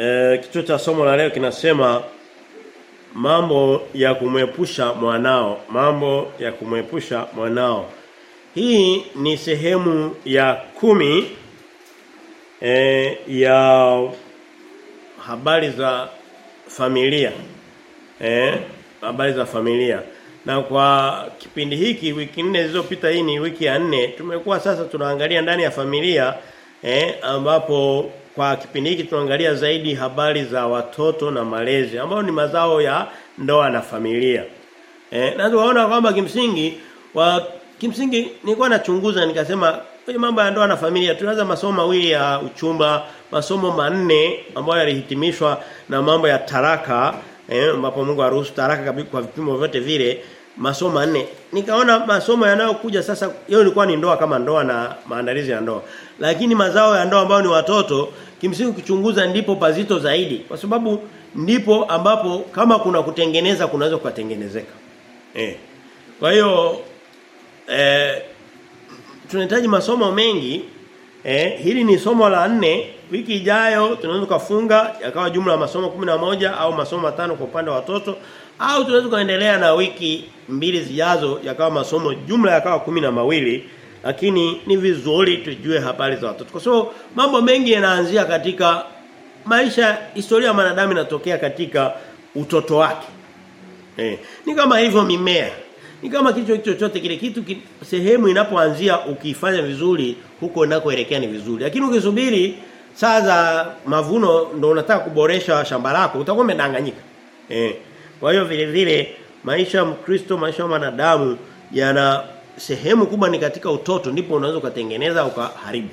E, kichwa cha somo la leo kinasema mambo ya kumwepusha mwanao, mambo ya kumwepusha mwanao. Hii ni sehemu ya kumi e, ya habari za familia. E, habari za familia. Na kwa kipindi hiki wiki nne zilizopita hii ni wiki ya nne tumekuwa sasa tunaangalia ndani ya familia eh, ambapo kwa kipindi hiki tunaangalia zaidi habari za watoto na malezi ambao ni mazao ya ndoa na familia. Eh, na tunaona kwamba kimsingi wa kimsingi nilikuwa nachunguza nikasema kwenye mambo ya ndoa na familia tunaanza masomo mawili ya uchumba, masomo manne ambayo yalihitimishwa na mambo ya taraka eh ambapo Mungu aruhusu taraka kwa vipimo vyote vile masomo manne. Nikaona masomo yanayokuja sasa hiyo ilikuwa ni ndoa kama ndoa na maandalizi ya ndoa. Lakini mazao ya ndoa ambayo ni watoto kimsingi kuchunguza ndipo pazito zaidi. Kwa sababu ndipo ambapo kama kuna kutengeneza kunaweza kutengenezeka. Eh. Kwa hiyo eh tunahitaji masomo mengi. Eh hili ni somo la nne. Wiki ijayo tunaweza kufunga yakawa jumla ya masomo moja au masomo matano kwa upande wa watoto au tunaweza kuendelea na wiki mbili zijazo yakawa masomo jumla yakawa kumi na mawili lakini ni vizuri tujue habari za watoto kwa sababu so, mambo mengi yanaanzia katika maisha historia ya wanadamu inatokea katika utoto wake eh ni kama hivyo mimea ni kama kitu chochote kile kitu ki, sehemu inapoanzia ukifanya vizuri huko nakoelekea ni vizuri lakini ukisubiri saa za mavuno ndo unataka kuboresha shamba lako utakuwa umedanganyika. Eh. Kwa hiyo vile vile maisha ya Mkristo, maisha ya mwanadamu yana sehemu kubwa ni katika utoto ndipo unaweza kutengeneza ukaharibu.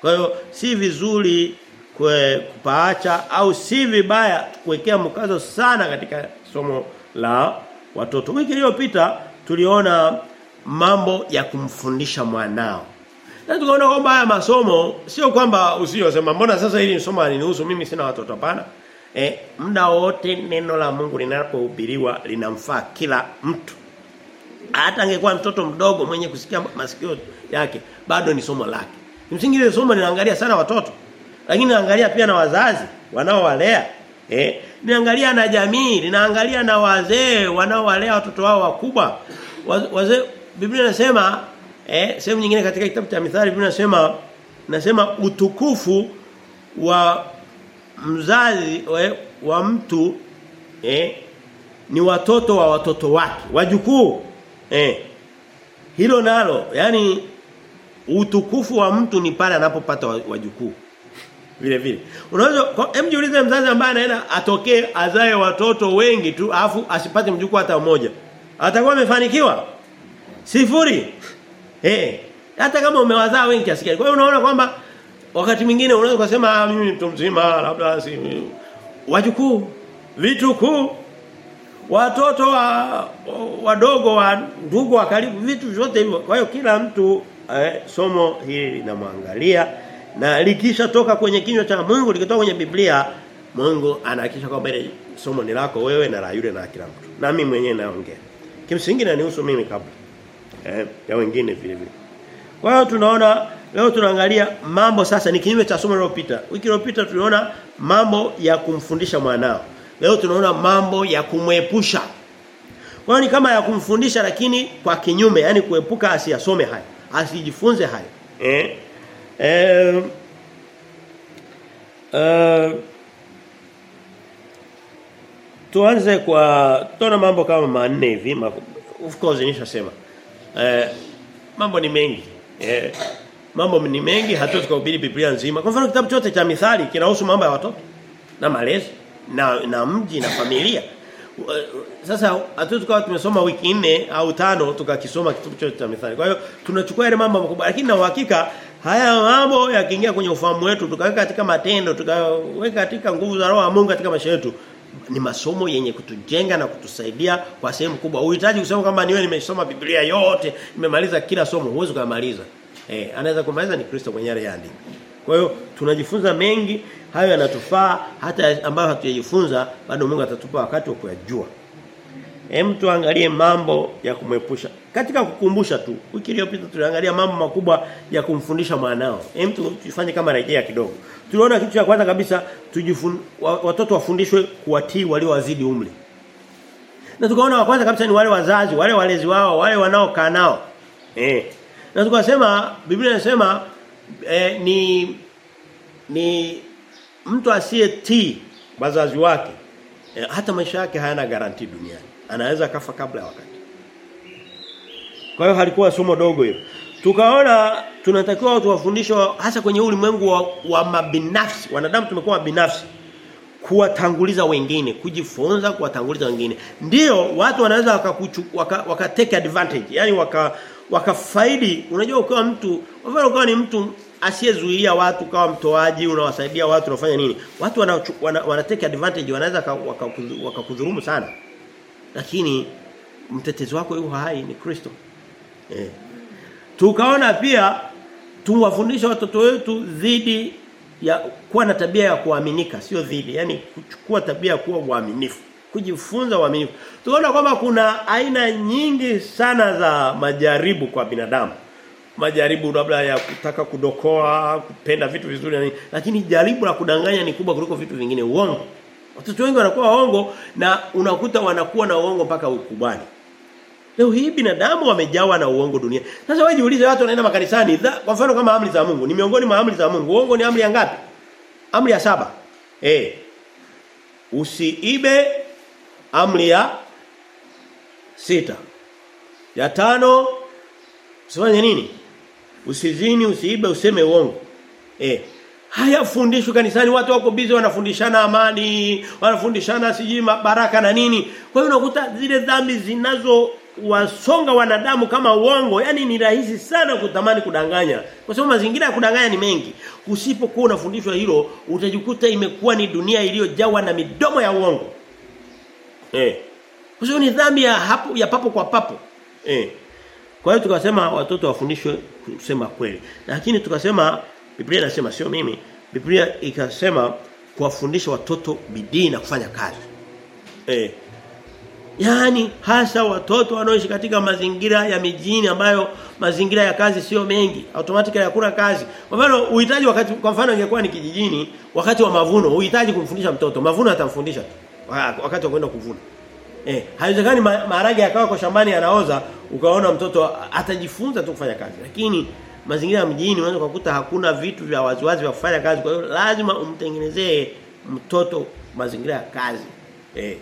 Kwa hiyo si vizuri kwe, kupaacha au si vibaya kuwekea mkazo sana katika somo la watoto. Wiki iliyopita tuliona mambo ya kumfundisha mwanao. Na tukaona kwamba haya masomo sio kwamba usiyosema mbona sasa hili somo alinihusu mimi sina watoto hapana. Eh muda wote neno la Mungu linapohubiriwa linamfaa kila mtu. Hata angekuwa mtoto mdogo mwenye kusikia masikio yake bado ni somo lake. Kimsingi ile somo linaangalia sana watoto. Lakini linaangalia pia na wazazi wanaowalea. Eh linaangalia na jamii, linaangalia na wazee wanaowalea watoto wao wakubwa. Wazee Biblia inasema Eh, sehemu nyingine katika kitabu cha Mithali Biblia inasema nasema utukufu wa mzazi we, wa mtu eh, ni watoto wa watoto wake, wajukuu. Eh. Hilo nalo, yani utukufu wa mtu ni pale anapopata wajukuu. Vile vile. Unaweza hem jiulize mzazi ambaye anaenda atokee azae watoto wengi tu afu asipate mjukuu hata mmoja. Atakuwa amefanikiwa? Sifuri. Eh, hata kama umewazaa wengi kiasi gani. Kwa hiyo unaona kwamba wakati mwingine unaweza kusema mimi mtu mzima labda si wajukuu, vitukuu, watoto wa wadogo wa ndugu wa karibu, vitu vyote hivyo. Kwa hiyo kila mtu eh, somo hili linamwangalia na likisha toka kwenye kinywa cha Mungu likitoka kwenye Biblia Mungu anahakikisha kwamba ile somo ni lako wewe na la yule na kila mtu. Na mimi mwenyewe naongea. Kimsingi na nihusu mimi kabla eh, ya wengine vile vile. Kwa hiyo tunaona leo tunaangalia mambo sasa ni kinyume cha somo lililopita. Wiki iliyopita tuliona mambo ya kumfundisha mwanao. Leo tunaona mambo ya kumwepusha. Kwa ni kama ya kumfundisha lakini kwa kinyume, yani kuepuka asiyasome haya, asijifunze hayo Eh? Eh, uh, tuanze kwa tuna mambo kama manne hivi of course nishasema eh, mambo ni mengi eh, mambo ni mengi hatuwezi kuhubiri Biblia nzima kwa mfano kitabu chote cha mithali kinahusu mambo ya watoto na malezi na na mji na familia sasa hatuwezi kuwa tumesoma wiki nne au tano tukakisoma kitabu chote cha mithali kwa hiyo tunachukua yale mambo makubwa lakini na uhakika haya mambo yakiingia kwenye ufahamu wetu tukaweka katika matendo tukaweka katika nguvu za roho ya Mungu katika maisha yetu ni masomo yenye kutujenga na kutusaidia kwa sehemu kubwa. Uhitaji kusema kwamba niwe nimesoma Biblia yote, nimemaliza kila somo, huwezi kumaliza. Eh, anaweza kumaliza ni Kristo mwenyewe aliyeandika. Kwa hiyo tunajifunza mengi, hayo yanatufaa hata ambayo hatujajifunza bado Mungu atatupa wakati wa kuyajua. Hem tuangalie mambo ya kumwepusha. Katika kukumbusha tu, wiki iliyopita tuliangalia mambo makubwa ya kumfundisha mwanao. Hem tufanye kama rejea kidogo. Tuliona kitu cha kwanza kabisa tujifun, watoto wafundishwe kuwatii walio wazidi umri. Na tukaona wa kwanza kabisa ni wale wazazi, wale walezi wao, wale wanaokaa nao. Eh. Na tukasema Biblia inasema eh, ni ni mtu asiyetii wazazi wake eh, hata maisha yake hayana garanti duniani. Anaweza kafa kabla ya wakati. Kwa hiyo halikuwa somo dogo hilo. Tukaona tunatakiwa tuwafundishe hasa kwenye ulimwengu wa, wa mabinafsi. Wanadamu tumekuwa binafsi kuwatanguliza wengine, kujifunza kuwatanguliza wengine. Ndiyo watu wanaweza wakakuchu waka, waka take advantage. yani waka wakafaidi. Unajua ukawa mtu, mfano ukawa ni mtu asiyezuilia watu kawa mtoaji unawasaidia watu unafanya nini? Watu wana, wana, wana take advantage wanaweza wakakudhulumu waka sana. Lakini mtetezi wako yuko hai ni Kristo. Eh. Tukaona pia tuwafundisha watoto wetu dhidi ya kuwa na tabia ya kuaminika sio dhidi yani kuchukua tabia ya kuwa uaminifu kujifunza uaminifu tunaona kwamba kuna aina nyingi sana za majaribu kwa binadamu majaribu labda ya kutaka kudokoa kupenda vitu vizuri nini lakini jaribu la kudanganya ni kubwa kuliko vitu vingine uongo watoto wengi wanakuwa waongo na unakuta wanakuwa na uongo mpaka ukubwani Leo hii binadamu wamejawa na uongo dunia. Sasa wewe jiulize watu wanaenda makanisani, kwa mfano kama amri za Mungu, ni miongoni mwa amri za Mungu. Uongo ni amri ya ngapi? Amri ya saba. Eh. Usiibe amri ya sita. Ya tano usifanye nini? Usizini, usiibe, useme uongo. Eh. Haya fundishwi kanisani watu wako busy wanafundishana amani, wanafundishana siji baraka na nini. Kwa hiyo unakuta zile dhambi zinazo wasonga wanadamu kama uongo yani ni rahisi sana kutamani kudanganya kwa sababu mazingira ya kudanganya ni mengi usipokuwa unafundishwa hilo utajikuta imekuwa ni dunia iliyojawa na midomo ya uongo eh. Kwa sababu ni dhambi ya hapo ya papo kwa papo. Eh. Kwa hiyo tukasema watoto wafundishwe kusema kweli. Lakini tukasema Biblia inasema sio mimi Biblia ikasema kuwafundisha watoto bidii na kufanya kazi. Eh. Yaani hasa watoto wanaoishi katika mazingira ya mijini ambayo mazingira ya kazi sio mengi, automatically hakuna kazi. Kwa mfano uhitaji wakati kwa mfano ingekuwa ni kijijini, wakati wa mavuno uhitaji kumfundisha mtoto. Mavuno atamfundisha wakati wa kwenda kuvuna. Eh, haiwezekani maharage yakawa kwa shambani yanaoza ukaona mtoto atajifunza tu kufanya kazi. Lakini mazingira ya mjini unaweza kukuta hakuna vitu vya waziwazi vya kufanya kazi. Kwa hiyo lazima umtengenezee mtoto mazingira ya kazi. Eh,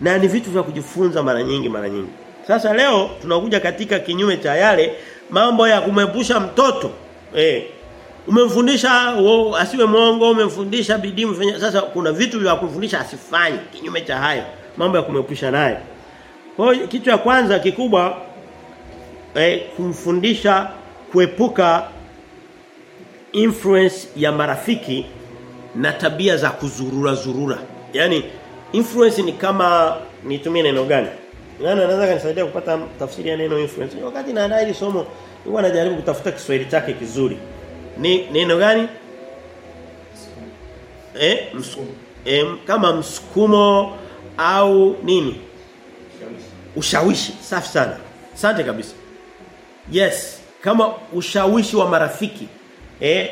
na ni vitu vya kujifunza mara nyingi mara nyingi. Sasa leo tunakuja katika kinyume cha yale mambo ya kumepusha mtoto. Eh. Umemfundisha asiwe mwongo, umemfundisha bidii, umefanya sasa kuna vitu vya kumfundisha asifanye kinyume cha hayo. Mambo ya kumepusha naye. Kwa hiyo kitu cha kwanza kikubwa eh, kumfundisha kuepuka influence ya marafiki na tabia za kuzurura zurura. Yaani influence ni kama nitumie neno gani? Nani anaweza kanisaidia kupata tafsiri ya neno influence? Wakati naandaa hili somo, nilikuwa najaribu kutafuta Kiswahili chake kizuri. Ni neno gani? Eh, msukumo. Eh, kama msukumo au nini? Ushawishi. Safi sana. Asante kabisa. Yes, kama ushawishi wa marafiki. Eh,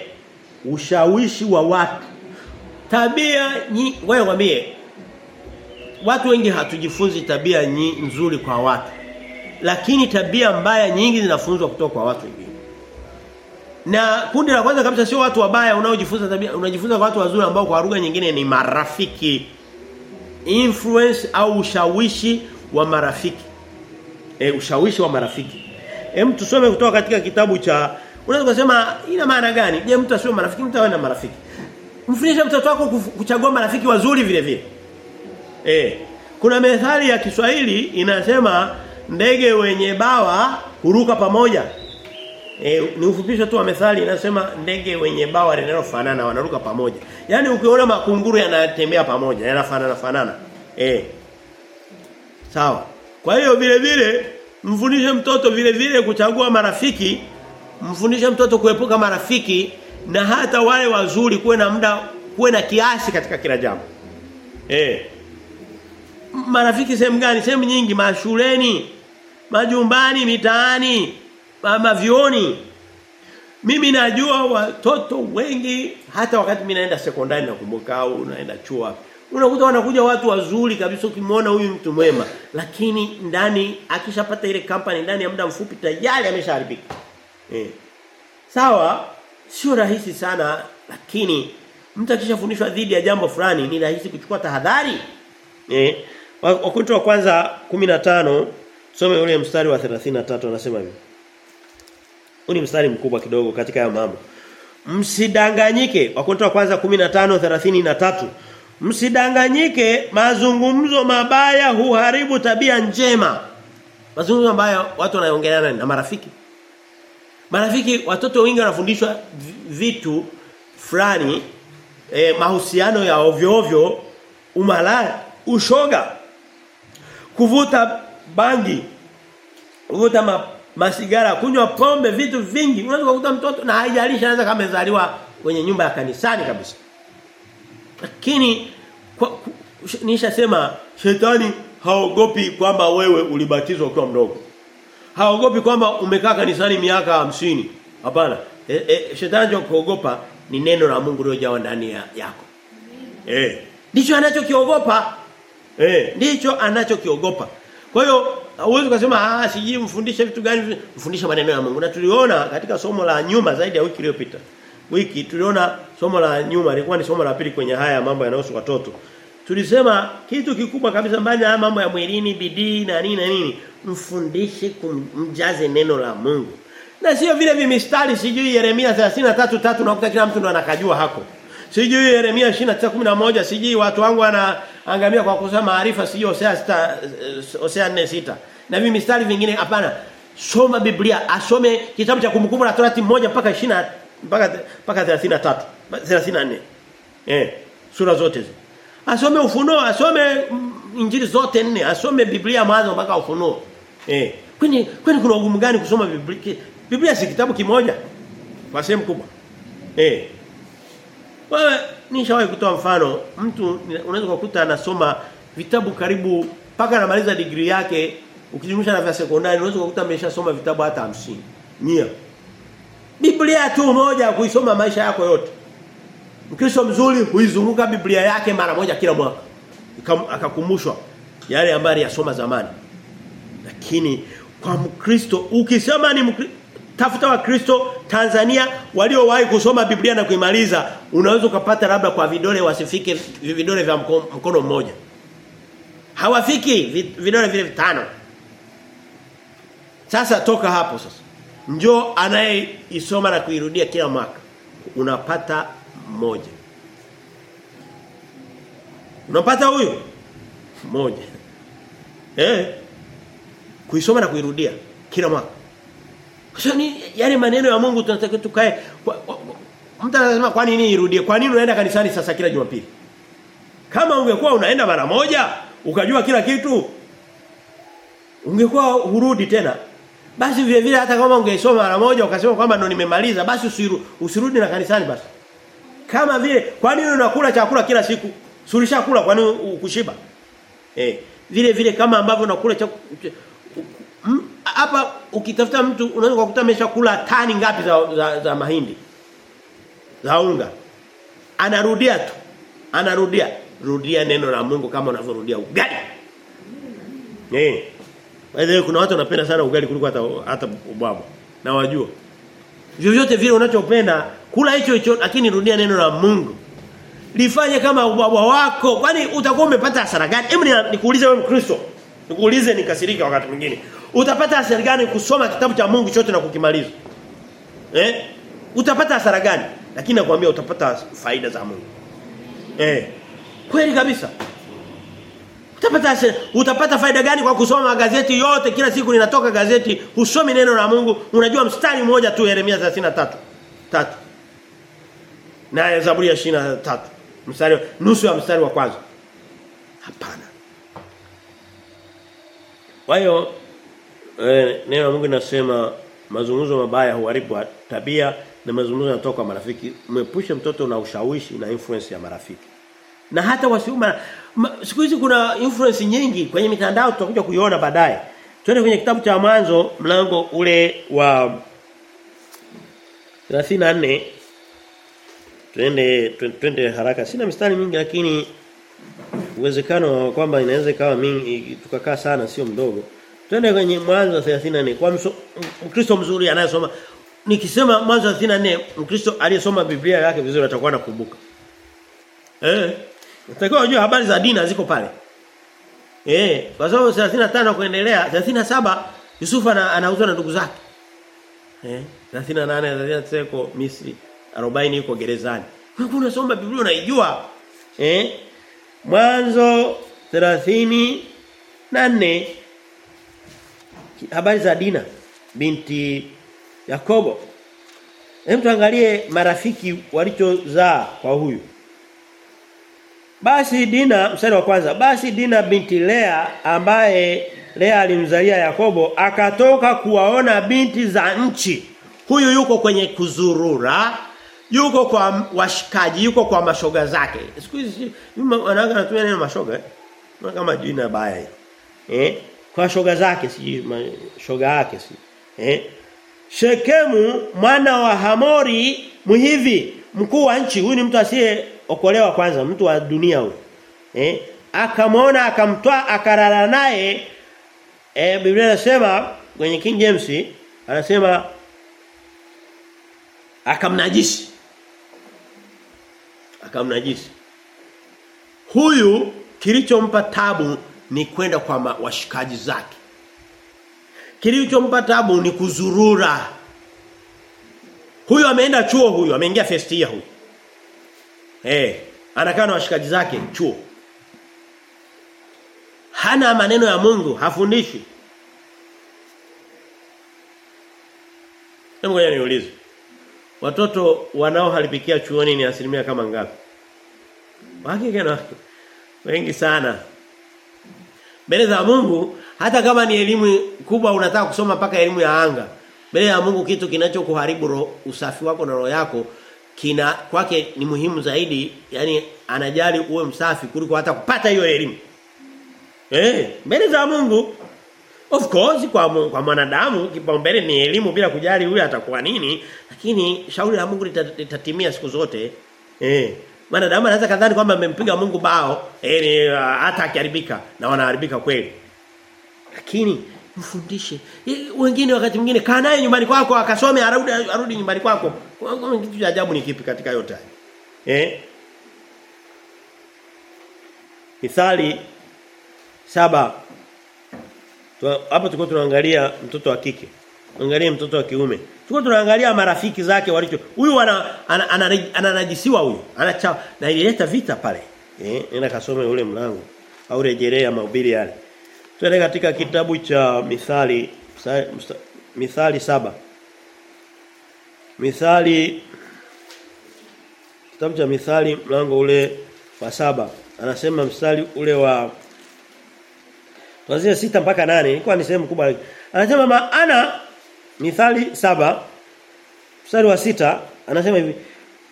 ushawishi wa watu. Tabia wewe mwambie watu wengi hatujifunzi tabia nyi, nzuri kwa watu. Lakini tabia mbaya nyingi zinafunzwa kutoka kwa watu wengine. Na kundi la kwanza kabisa sio watu wabaya unaojifunza tabia, unajifunza kwa watu wazuri ambao kwa lugha nyingine ni marafiki. Influence au ushawishi wa marafiki. E, ushawishi wa marafiki. Hem tusome kutoka katika kitabu cha unaweza kusema ina maana gani? Je, mtu asiwe marafiki, mtu awe na marafiki. Mfundishe mtoto wako kuchagua marafiki wazuri vile vile. Eh. Kuna methali ya Kiswahili inasema ndege wenye bawa huruka pamoja. E, ni ufupisho tu wa methali inasema ndege wenye bawa linalofanana wanaruka pamoja. Yaani ukiona makunguru yanatembea pamoja, yanafanana fanana. Eh. Sawa. Kwa hiyo vile vile mfundishe mtoto vile vile kuchagua marafiki, mfundishe mtoto kuepuka marafiki na hata wale wazuri kuwe na muda kuwe na kiasi katika kila jambo. Eh. marafiki sehemu gani? Sehemu nyingi mashuleni, majumbani, mitaani, mavioni. Mimi najua watoto wengi hata wakati mimi naenda sekondari nakumbuka au naenda chuo unakuta wanakuja watu wazuri kabisa ukimwona huyu mtu mwema lakini ndani akishapata ile company ndani ya muda mfupi tayari ameshaharibika. Eh. Sawa sio rahisi sana lakini mtu akishafundishwa dhidi ya jambo fulani ni rahisi kuchukua tahadhari. Eh. wakuntu wa kwanza 15 some ule mstari wa 33 anasema hivi. Huu ni mstari mkubwa kidogo katika hayo mambo. Msidanganyike. Wakorintho wa kwanza 15:33. Msidanganyike mazungumzo mabaya huharibu tabia njema. Mazungumzo mabaya watu wanaongeleana na marafiki. Marafiki watoto wengi wanafundishwa vitu fulani eh, mahusiano ya ovyo ovyo, umalaya, ushoga, kuvuta bangi, kuvuta masigara, kunywa pombe, vitu vingi. Unaweza kukuta mtoto na haijalishi anaweza kama amezaliwa kwenye nyumba ya kanisani kabisa. Lakini nishasema shetani haogopi kwamba wewe ulibatizwa ukiwa mdogo. Haogopi kwamba umekaa kanisani miaka hamsini Hapana. E, e, shetani kuogopa ni neno la Mungu lililojawa ndani ya, yako. Eh. Ndicho anachokiogopa. Eh, ndicho anachokiogopa. Kwa hiyo huwezi kusema ah siji mfundishe vitu gani mfundishe maneno ya Mungu. Na tuliona katika somo la nyuma zaidi ya wiki iliyopita. Wiki tuliona somo la nyuma lilikuwa ni somo la pili kwenye haya mambo yanayohusu watoto. Tulisema kitu kikubwa kabisa mbali na mambo ya mwilini, bidii na nini na nini, mfundishe kumjaze neno la Mungu. Na sio vile vimistari sijui Yeremia 33:3 unakuta kila mtu ndo anakajua hako. Sijui Yeremia 29:11 sijui watu wangu wanaangamia kwa kukosa maarifa sijui Hosea 6 Hosea 4:6. Na hivi mistari vingine hapana. Soma Biblia, asome kitabu cha kumbukumbu la Torati 1 mpaka 20 mpaka mpaka 33 34. Eh, sura zote hizo. Asome ufunuo, asome injili zote nne, asome Biblia mwanzo mpaka ufunuo. Eh, kwani kwani kuna ugumu gani kusoma Biblia? Biblia si kitabu kimoja kwa sehemu kubwa. Eh. Wewe nishawahi kutoa mfano, mtu unaweza kukuta anasoma vitabu karibu paka anamaliza degree yake ukijumlisha na vya sekondari unaweza kukuta ameshasoma vitabu hata 50. Mia. Biblia tu moja kuisoma maisha yako yote. Mkristo mzuri huizunguka Biblia yake mara moja kila mwaka. Akakumbushwa yale ambayo yasoma zamani. Lakini kwa Mkristo ukisema ni Mkristo tafuta wa Kristo Tanzania waliowahi kusoma Biblia na kuimaliza unaweza ukapata labda kwa vidole wasifike vidole vya mkono, mkono mmoja. Hawafiki vidole vile vitano. Sasa toka hapo sasa. Njoo anayeisoma na kuirudia kila mwaka. Unapata mmoja. Unapata huyo? Mmoja. Eh. Kuisoma na kuirudia kila mwaka. Kwa ni yale maneno ya Mungu tunataka tukae. Mtu anasema kwa nini irudie? Kwa nini unaenda kanisani sasa kila Jumapili? Kama ungekuwa unaenda mara moja, ukajua kila kitu, ungekuwa hurudi tena. Basi vile vile hata kama ungeisoma mara moja ukasema kwamba ndo nimemaliza, basi usiru, usirudi na kanisani basi. Kama vile kwa nini unakula chakula kila siku? Sulisha kula kwa nini ukushiba? Eh, vile vile kama ambavyo unakula chakula hapa ukitafuta mtu unaweza kukuta ameshakula tani ngapi za, za, za mahindi? Za unga? Anarudia tu. Anarudia. Rudia neno la Mungu kama unavyorudia ugali. Eh Wewe kuna watu wanapenda sana ugali kuliko hata hata ubwabwa. Na wajua vyovyote vile unachopenda kula hicho hicho lakini rudia neno la Mungu. Lifanye kama ubwabwa wako. Kwani utakuwa umepata hasara gani? Hebu nikuulize wewe Mkristo. Nikuulize nikasirika wakati mwingine utapata hasara gani kusoma kitabu cha Mungu chote na kukimaliza? Eh? Utapata hasara gani? Lakini nakwambia utapata faida za Mungu. Eh. Kweli kabisa. Utapata hasara, utapata faida gani kwa kusoma magazeti yote? Kila siku linatoka gazeti usomi neno la Mungu. Unajua mstari mmoja tu Yeremia 33 tatu. Na Zaburi ya 23 mstari nusu ya mstari wa kwanza. Hapana. Kwa hiyo eh, neno la Mungu linasema mazungumzo mabaya huharibu tabia na mazungumzo yanatoka kwa marafiki. Mwepushe mtoto na ushawishi na influence ya marafiki. Na hata wasiuma siku hizi kuna influence nyingi kwenye mitandao tutakuja kuiona baadaye. Twende kwenye kitabu cha mwanzo mlango ule wa 34 twende twende haraka. Sina mistari mingi lakini uwezekano kwamba inaweza ikawa mingi tukakaa sana sio mdogo. Twende kwenye mwanzo 34 kwa Mkristo mzuri anayesoma nikisema mwanzo 34 Mkristo aliyesoma Biblia yake vizuri atakuwa anakumbuka. Eh. Natakiwa ujue habari za dini ziko pale. Eh, kwa sababu 35 kuendelea 37 Yusufu anauzwa na ndugu zake. Eh, 38 39 yuko Misri, 40 yuko gerezani. Wewe unasoma Biblia unaijua. Eh? Mwanzo 34 habari za Dina binti Yakobo. Hem tuangalie marafiki walichozaa kwa huyu. Basi Dina mstari wa kwanza basi Dina binti Lea ambaye Lea alimzalia Yakobo akatoka kuwaona binti za nchi. Huyu yuko kwenye kuzurura, yuko kwa washikaji, yuko kwa mashoga zake. Siku hizi wanawake wanatumia neno mashoga eh? kama jina baya. Eh? Kwa shoga zake si shoga yake si. Eh? Shekemu mwana wa Hamori Muhivi mkuu wa nchi huyu ni mtu asiye okolewa kwanza mtu wa dunia huyu. Eh? Akamwona akamtoa akalala naye. Eh Biblia inasema kwenye King James anasema akamnajisi. Akamnajisi. Huyu kilichompa tabu ni kwenda kwa washikaji zake kilichompa tabu ni kuzurura huyu ameenda chuo huyu ameingia first year huyu Eh, hey, anakaa na washikaji zake chuo. Hana maneno ya Mungu, hafundishi. Hebu ngoja niulize. Watoto wanaoharibikia chuoni ni asilimia kama ngapi? Na wengi sana. Mbele za Mungu hata kama ni elimu kubwa unataka kusoma mpaka elimu ya anga. Mbele ya Mungu kitu kinachokuharibu usafi wako na roho yako kina kwake ni muhimu zaidi yani anajali uwe msafi kuliko hata kupata hiyo elimu. Eh, mbele za Mungu of course kwa mungu, kwa mwanadamu kipaumbele ni elimu bila kujali huyu atakuwa nini, lakini shauri la Mungu litatimia siku zote. Eh, mwanadamu anaweza kadhani kwamba amempiga Mungu bao, eh uh, hata akiharibika na wanaharibika kweli. Lakini mfundishe. Wengine wakati mwingine kaa naye nyumbani kwako akasome arudi arudi nyumbani kwako. Kitu cha ajabu ni kipi katika yote haya? Eh? Mithali saba hapa tuko tunaangalia mtoto wa kike. Angalia mtoto wa kiume. Tuko tunaangalia marafiki zake walicho. Huyu ana ananajisiwa huyu. Anacha na ileta vita pale. Eh, nenda kasome ule mlango au rejelea mahubiri yale. Tuende katika kitabu cha Mithali Mithali saba Mithali Kitabu cha Mithali mlango ule wa saba anasema mstari ule wa Kuanzia sita mpaka nane ilikuwa ni sehemu kubwa. Anasema maana Mithali saba mstari wa sita anasema hivi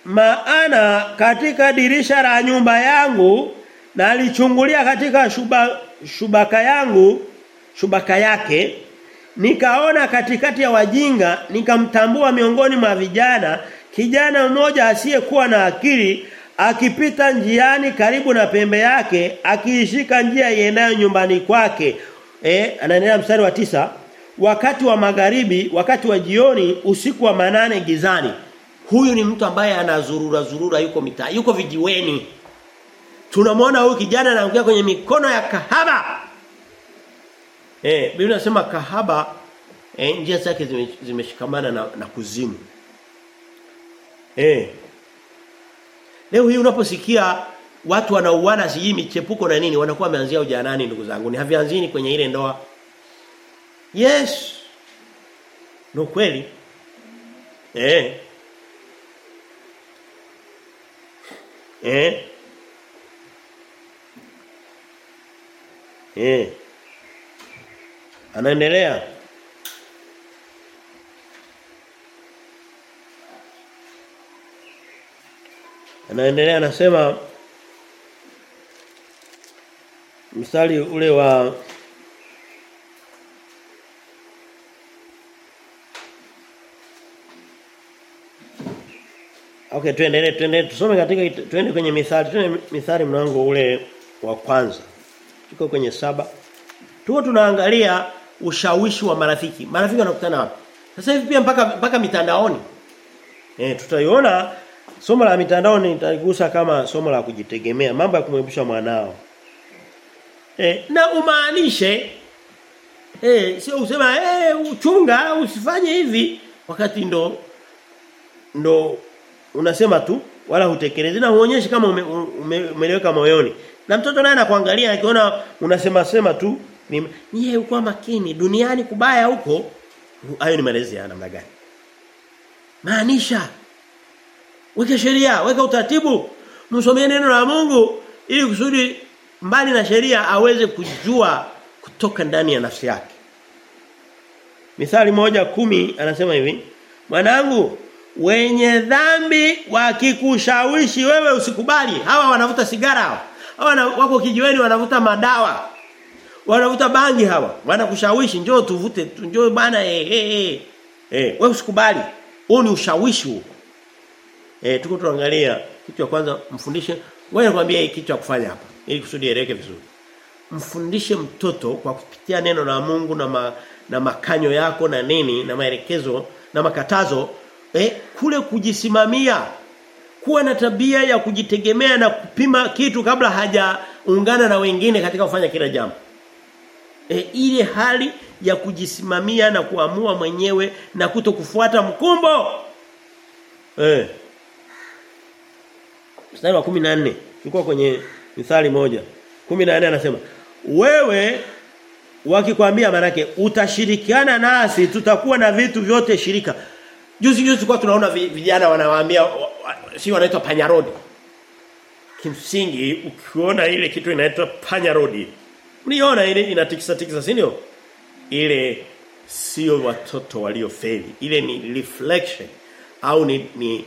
maana katika dirisha la nyumba yangu na alichungulia katika shuba, shubaka yangu shubaka yake nikaona katikati ya wajinga nikamtambua miongoni mwa vijana kijana mmoja asiyekuwa na akili akipita njiani karibu na pembe yake akiishika njia iendayo nyumbani kwake. Eh anaendelea mstari wa tisa wakati wa magharibi wakati wa jioni usiku wa manane gizani. Huyu ni mtu ambaye anazurura zurura yuko mitaa yuko vijiweni. Tunamwona huyu kijana anaongea kwenye mikono ya kahaba. Eh Biblia inasema kahaba eh, njia zake zimeshikamana zime na, na kuzimu. Eh Leo hii unaposikia watu wanauana sijui michepuko na nini wanakuwa wameanzia ujanani ndugu zangu ni havianzini kwenye ile ndoa Yes. No kweli Eh. Eh. Eh. Anaendelea. Anaendelea anasema mstari ule wa Okay, tuendelee tuendelee tusome katika tuende kwenye mithali, tuende mithali mlango ule wa kwanza. Tuko kwenye saba. Tuko tunaangalia ushawishi wa marafiki. Marafiki wanakutana wapi? Sasa hivi pia mpaka mpaka mitandaoni. Eh tutaiona somo la mitandaoni nitagusa kama somo la kujitegemea, mambo ya kumwepusha mwanao. Eh na umaanishe eh sio usema eh uchunga usifanye hivi wakati ndo ndo unasema tu wala hutekelezi na huonyeshi kama umeeleweka ume, moyoni. Na mtoto naye anakuangalia akiona unasema sema tu nyie uko makini duniani kubaya huko hayo ni malezi ya namna gani? Maanisha weka sheria, weka utaratibu, msomee neno la Mungu ili kusudi mbali na sheria aweze kujua kutoka ndani ya nafsi yake. Mithali moja kumi anasema hivi, mwanangu wenye dhambi wakikushawishi wewe usikubali. Hawa wanavuta sigara hawa. Hawa wako kijiweni wanavuta madawa. Wanavuta bangi hawa. Wanakushawishi njoo tuvute, njoo bana eh eh eh. Eh, wewe usikubali. Huo ni ushawishi huo. Eh, tuko tuangalia kitu cha kwanza mfundishe wewe nakwambia kitu cha kufanya hapa ili kusudi eleke vizuri. Mfundishe mtoto kwa kupitia neno la Mungu na ma, na makanyo yako na nini na maelekezo na makatazo eh, kule kujisimamia kuwa na tabia ya kujitegemea na kupima kitu kabla hajaungana na wengine katika kufanya kila jambo. E, ile hali ya kujisimamia na kuamua mwenyewe na kutokufuata mkumbo. Eh. Mstari wa 14 tulikuwa kwenye mithali moja. 14 anasema, "Wewe wakikwambia manake utashirikiana nasi tutakuwa na vitu vyote shirika." Juzi juzi tulikuwa tunaona vijana wanawaambia si wanaitwa panyarodi. Kimsingi ukiona ile kitu inaitwa panyarodi. Uniona ile inatikisa tikisa si ndio? Ile sio watoto waliofeli. Ile ni reflection au ni ni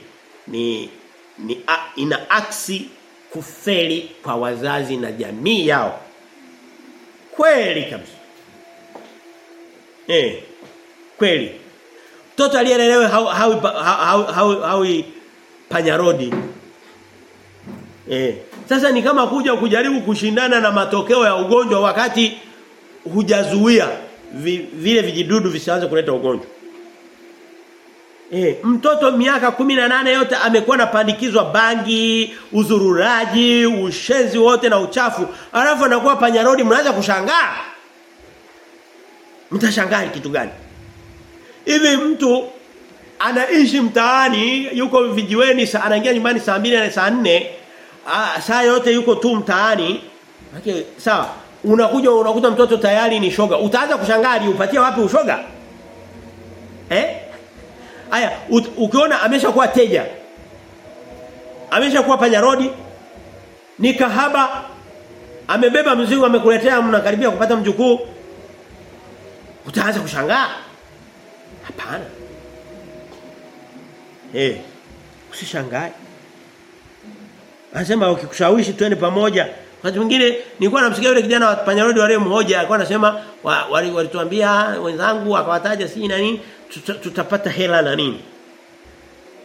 ni, ni a, ina aksi kufeli kwa wazazi na jamii yao. Kweli kabisa. Eh. Kweli. Mtoto aliyelelewa hawi hawi hawi panyarodi. Eh. Sasa ni kama kuja kujaribu kushindana na matokeo ya ugonjwa wakati hujazuia vile vijidudu visianze kuleta ugonjwa. Eh, mtoto miaka 18 yote amekuwa napandikizwa bangi, uzururaji, ushenzi wote na uchafu. Alafu anakuwa panyarodi mnaanza kushangaa. Mtashangaa kitu gani? Hivi mtu anaishi mtaani yuko vijiweni anaingia nyumbani saa 2 na saa nne saa yote yuko tu mtaani. Okay, sawa unakuja unakuta mtoto tayari ni shoga. Utaanza kushangaa upatia wapi ushoga? Eh? Haya ukiona ameshakuwa teja ameshakuwa panyarodi ni kahaba amebeba mzigo amekuletea mnakaribia kupata mjukuu utaanza kushangaa hapana Eh. Hey, Usishangae. Anasema ukikushawishi twende pamoja. Wakati mwingine nilikuwa namsikia yule kijana wa Panyarodi wale mmoja alikuwa anasema walituambia wa, wenzangu akawataja si na nini tuta, tutapata hela na nini.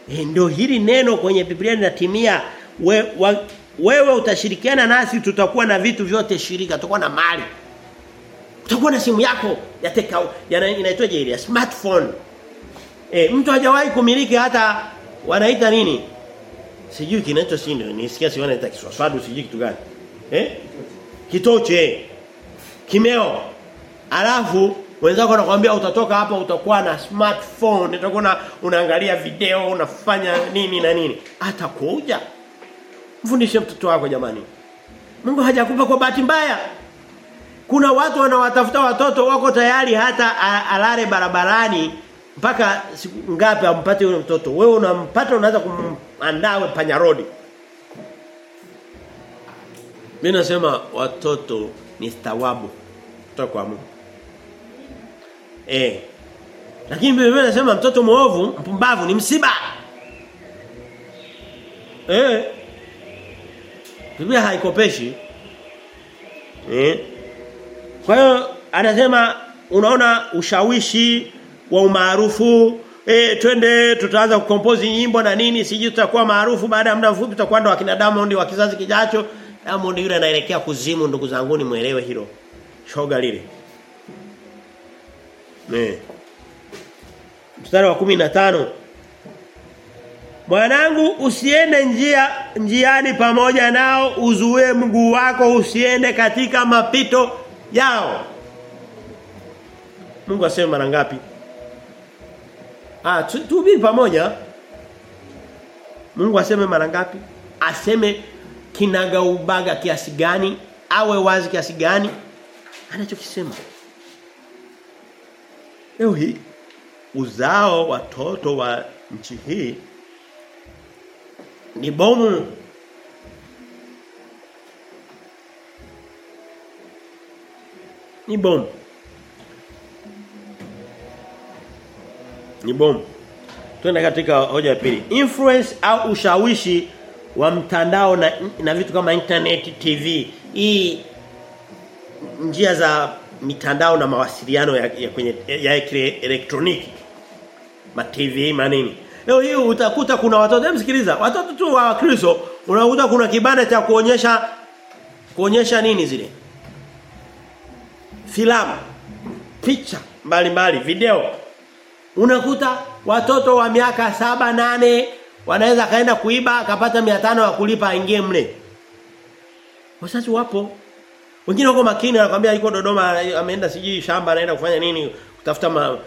E, ndio hili neno kwenye Biblia linatimia we, wa, wewe utashirikiana nasi tutakuwa na vitu vyote shirika tutakuwa na mali. Utakuwa na simu yako ya take out inaitwaje ile smartphone. E, mtu hajawahi kumiliki hata wanaita nini? Sijui kinaitwa sindo nisikia si wanaita kiswaswadu sijui kitu gani. Eh? Kitoche. Kimeo. Alafu wenzako wanakuambia utatoka hapa utakuwa na smartphone, utakuwa unaangalia video, unafanya nini na nini. Atakuja. Mfundishe mtoto wako jamani. Mungu hajakupa kwa bahati mbaya. Kuna watu wanawatafuta watoto wako tayari hata alale barabarani mpaka siku ngapi ampate yule mtoto. Wewe unampata unaanza kumandaa panyarodi. Mimi nasema watoto ni thawabu kutoka kwa Mungu. Eh. Lakini Biblia inasema mtoto mwovu, mpumbavu ni msiba. Eh. Biblia haikopeshi. Eh? Kwa hiyo anasema unaona ushawishi wa umaarufu. Eh twende tutaanza kukompozi nyimbo na nini siji tutakuwa maarufu. Baada ya muda mfupi tutakuwa ndo akina Diamond wa kizazi kijacho. Diamond yule anaelekea kuzimu ndugu zangu ni muelewe hilo. Shoga lile. Ne. Mstari wa 15 Mwanangu usiende njia njiani pamoja nao uzuie mguu wako usiende katika mapito yao. Mungu aseme mara ngapi? Ah tuhubiri pamoja. Mungu aseme mara ngapi? Aseme kinagaubaga kiasi gani? Awe wazi kiasi gani? Anachokisema. Leo hii uzao watoto wa nchi hii ni bomu ni bomu. Ni bomu. Twende katika hoja ya pili. Influence au ushawishi wa mtandao na, na vitu kama internet TV hii njia za mitandao na mawasiliano ya, ya kwenye ya elektroniki. Ma TV manini leo hii utakuta kuna watoto msikiliza watoto tu wa Kristo unakuta kuna kibanda cha kuonyesha kuonyesha nini zile filamu picha mbalimbali video. Unakuta watoto wa miaka saba nane wanaweza kaenda kuiba akapata 500 ya kulipa aingie mle. Wazazi wapo. Wengine wako makini anakuambia yuko Dodoma ameenda siji shamba anaenda kufanya nini kutafuta ma,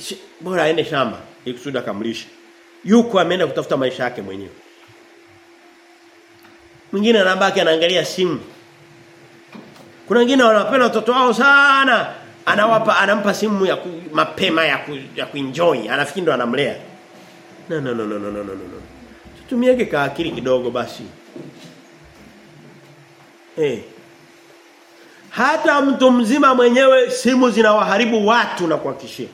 sh, bora aende shamba ili kusudi akamlishe. Yuko ameenda kutafuta maisha yake mwenyewe. Mwingine anabaki anaangalia simu kuna wengine wanapenda watoto wao sana. Anawapa anampa simu ya ku, mapema ya ku, ya kuenjoy. Anafikiri ndo anamlea. No no no no no no no no. Tutumie kaka akili kidogo basi. Eh. Hata mtu mzima mwenyewe simu zinawaharibu watu na kuhakishia.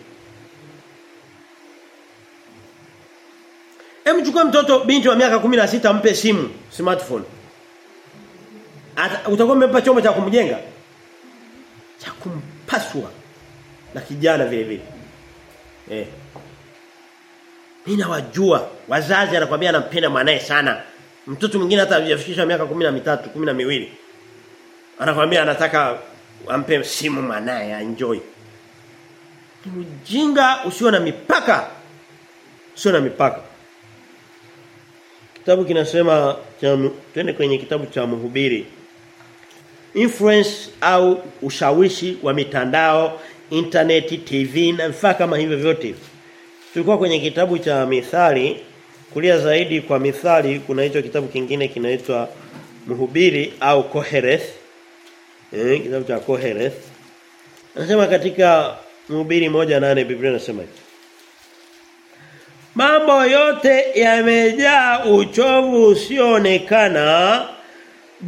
Hem chukua mtoto binti wa miaka 16 mpe simu, smartphone. Utakuwa umempa chombo cha kumjenga cha kumpaswa na kijana vile vile. Eh. Mimi nawajua wazazi anakuambia anampenda mwanae sana. Mtoto mwingine hata hajafikisha miaka 13, 12. Anakuambia anataka ampe simu mwanae enjoy. Ni ujinga usio na mipaka. Usio na mipaka. Kitabu kinasema twende kwenye kitabu cha Mhubiri. Influence au ushawishi wa mitandao, internet, TV na vifaa kama hivyo vyote. Tulikuwa kwenye kitabu cha Mithali, kulia zaidi kwa Mithali kuna hicho kitabu kingine kinaitwa Mhubiri au Kohereth. Eh, kitabu cha Kohereth. Anasema katika Mhubiri moja nane Biblia inasema hivi. Mambo yote yamejaa uchovu usioonekana.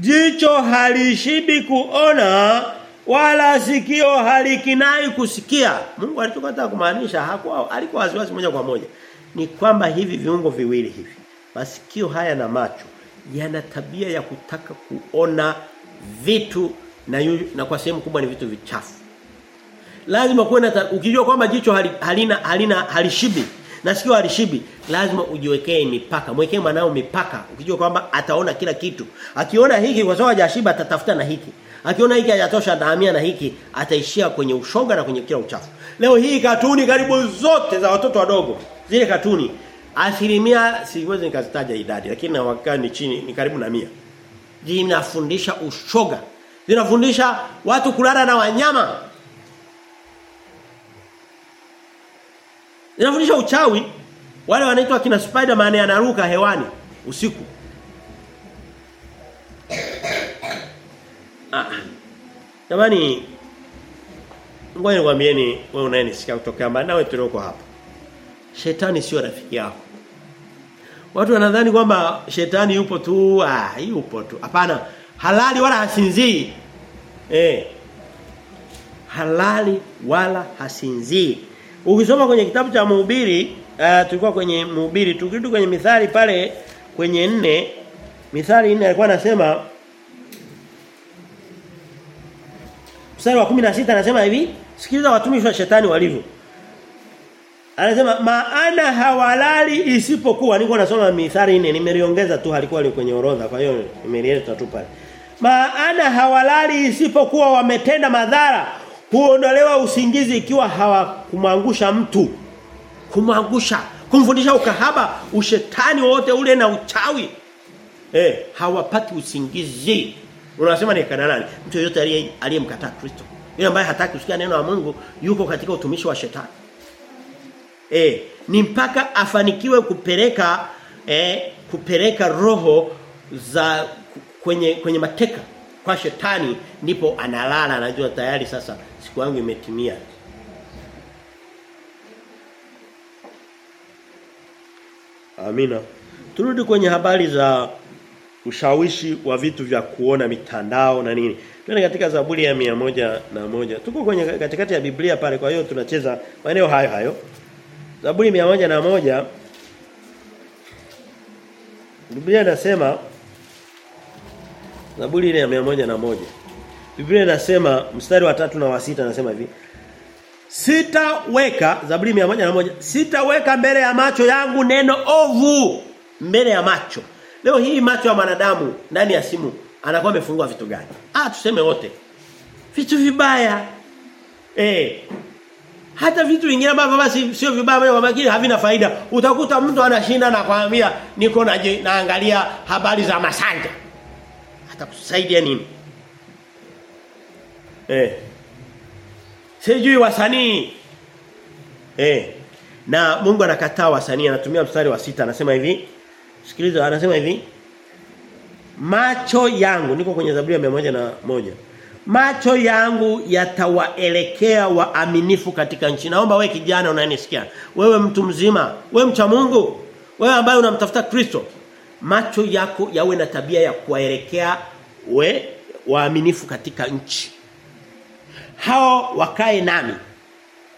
Jicho halishibi kuona wala sikio halikinai kusikia. Mungu alichokata kumaanisha hakuwa alikuwa waziwazi moja kwa moja. Ni kwamba hivi viungo viwili hivi. Masikio haya na macho yana tabia ya kutaka kuona vitu na, yu, na kwa sehemu kubwa ni vitu vichafu. Lazima kuwe na ukijua kwamba jicho halina halina halishibi na sikio alishibi lazima ujiwekee mipaka. Mwekee mwanao mipaka ukijua kwamba ataona kila kitu. Akiona hiki kwa sababu hajashiba atatafuta na hiki. Akiona hiki hajatosha atahamia na hiki ataishia kwenye ushoga na kwenye kila uchafu. Leo hii katuni karibu zote za watoto wadogo zile katuni asilimia siwezi nikazitaja idadi lakini na wakati ni chini ni karibu na mia. Zinafundisha ushoga. Zinafundisha watu kulala na wanyama Inafundisha uchawi wale wanaitwa kina Spider-Man anaruka hewani usiku. Ah. Jamani ngoja niwaambieni wewe unayenisikia kutoka mbali nawe tulioko hapa. Shetani sio rafiki yako. Watu wanadhani kwamba shetani yupo tu, ah yupo tu. Hapana, halali wala hasinzii. Eh. Halali wala hasinzii. Ukisoma kwenye kitabu cha Mhubiri, uh, tulikuwa kwenye Mhubiri, tukirudi kwenye Mithali pale kwenye nne Mithali nne alikuwa anasema mstari wa 16 anasema hivi sikiliza watumishi wa shetani walivyo Anasema maana hawalali isipokuwa niko nasoma mithali nne nimeliongeza tu halikuwa li kwenye orodha kwa hiyo nimelieleza tu pale. Maana hawalali isipokuwa wametenda madhara huondolewa usingizi ikiwa hawakumwangusha mtu. Kumwangusha kumfundisha ukahaba ushetani wote ule na uchawi. Eh hawapati usingizi. Unasema ni kana nani? Mtu yote aliyemkataa Kristo. Yule ambaye hataki kusikia neno la Mungu yuko katika utumishi wa shetani. Eh, ni mpaka afanikiwe kupeleka eh, kupeleka roho za kwenye kwenye mateka kwa shetani ndipo analala anajua tayari sasa siku yangu imetimia. Amina. Turudi kwenye habari za ushawishi wa vitu vya kuona mitandao na nini. Twende katika Zaburi ya mia moja na moja. Tuko kwenye katikati ya Biblia pale kwa hiyo tunacheza maeneo hayo hayo. Zaburi mia moja na moja Biblia inasema Zaburi ile ya mia moja na moja Biblia inasema mstari wa tatu na wa sita anasema hivi Sitaweka Zaburi moja moja Sitaweka mbele ya macho yangu neno ovu mbele ya macho Leo hii macho ya mwanadamu ndani ya simu anakuwa amefungua vitu gani? Ah tuseme wote. Vitu vibaya. Eh, hata vitu vingine ambavyo basi sio vibaya kwa makini havina faida. Utakuta mtu anashinda na kwambia niko na naangalia habari za Masanja. Hata kusaidia nini? Eh. Sijui wasanii. Eh. Na Mungu anakataa wasanii anatumia mstari wa sita anasema hivi. Sikiliza anasema hivi. Macho yangu niko kwenye Zaburi ya moja na moja Macho yangu yatawaelekea waaminifu katika nchi. Naomba wewe kijana unanisikia. Wewe mtu mzima, wewe mcha Mungu, wewe ambaye unamtafuta Kristo. Macho yako yawe na tabia ya kuwaelekea we waaminifu katika nchi. Hao wakae nami.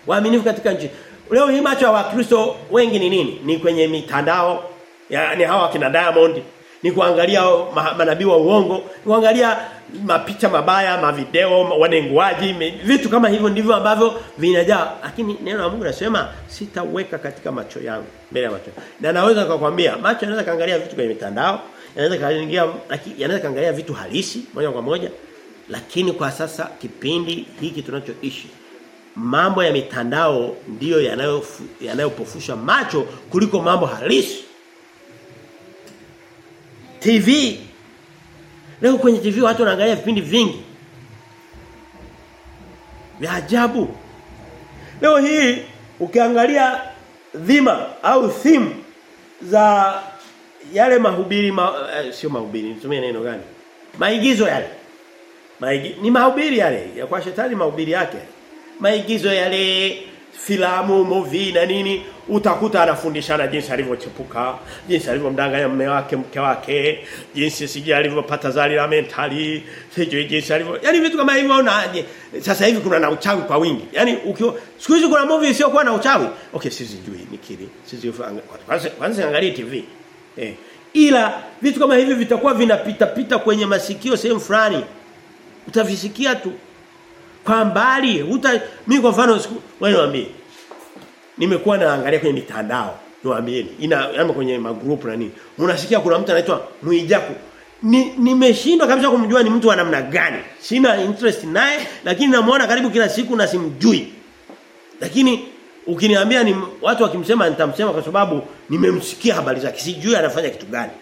Waaminifu katika nchi. Leo hii macho ya Wakristo wengi ni nini? Ni kwenye mitandao, yani hawa kina Diamond, ni kuangalia manabii wa uongo, ni kuangalia mapicha mabaya, mavideo, wanenguaji, vitu kama hivyo ndivyo ambavyo vinajaa. Lakini neno la Mungu nasema sitaweka katika macho yangu, mbele ya macho. Na naweza kukwambia macho yanaweza kaangalia vitu kwenye mitandao, yanaweza kaangalia yanaweza kaangalia vitu halisi moja kwa moja. Lakini kwa sasa kipindi hiki tunachoishi mambo ya mitandao ndiyo yanayopofusha yanayo macho kuliko mambo halisi. TV Leo kwenye TV watu wanaangalia vipindi vingi. Vya ajabu. Leo hii ukiangalia dhima au theme za yale mahubiri ma, eh, sio mahubiri nitumie neno gani? Maigizo yale. Maigi, ni mahubiri yale ya kwa shetani mahubiri yake. Maigizo yale filamu, movie na nini utakuta anafundishana jinsi alivyochepuka, jinsi alivyomdanganya mume wake, mke wake, jinsi sije alivyopata zali la mentali, sije jinsi alivyo. Yaani vitu kama hivyo na Sasa hivi kuna na uchawi kwa wingi. Yaani ukiwa siku hizi kuna movie sio kwa na uchawi. Okay, sisi jui nikiri. Sisi kwanza angalia TV. Eh. Ila vitu kama hivi vitakuwa vinapita pita kwenye masikio sehemu fulani. Utavisikia tu. Kwa mbali uta mimi kwa mfano wewe niambie nimekuwa naangalia kwenye mitandao niwaambieni ina ama kwenye magroup na nini. Unasikia kuna mtu anaitwa Mwijaku. Ni nimeshindwa kabisa kumjua ni mtu wa namna gani. Sina interest naye lakini namuona karibu kila siku na simjui. Lakini ukiniambia ni watu wakimsema nitamsema kwa sababu nimemsikia habari zake. Sijui anafanya kitu gani.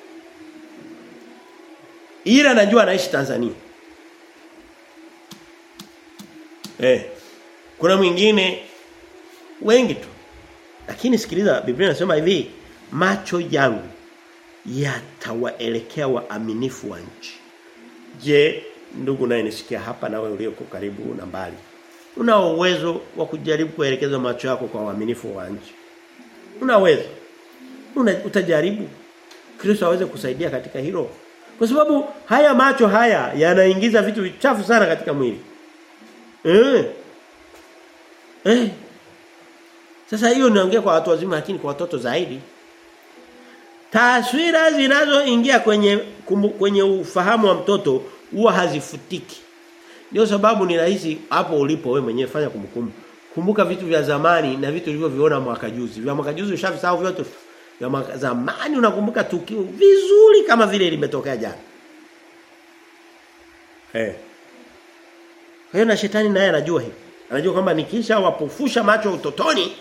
Ila najua anaishi Tanzania Eh. Kuna mwingine wengi tu. Lakini sikiliza Biblia inasema hivi, macho yangu yatawaelekea waaminifu wa nchi. Je, ndugu naye nisikia hapa na wewe ulioko karibu na mbali. Una uwezo wa kujaribu kuelekeza macho yako kwa waaminifu wa nchi. Una uwezo. Una utajaribu. Kristo aweze kusaidia katika hilo. Kwa sababu haya macho haya yanaingiza vitu vichafu sana katika mwili. Eh. Eh. Sasa hiyo naongea kwa watu wazima lakini kwa watoto zaidi. Taswira zinazoingia kwenye kumbu, kwenye ufahamu wa mtoto huwa hazifutiki. Ndio sababu ni rahisi hapo ulipo wewe mwenyewe fanya kumbukumbu. Kumbuka vitu vya zamani na vitu ulivyoviona mwaka juzi. Vya mwaka juzi ushavisahau vyote. Vya mwaka zamani unakumbuka tukio vizuri kama vile limetokea jana. Eh. Kwa hiyo na shetani naye anajua hivi. Anajua kwamba nikisha wapofusha macho utotoni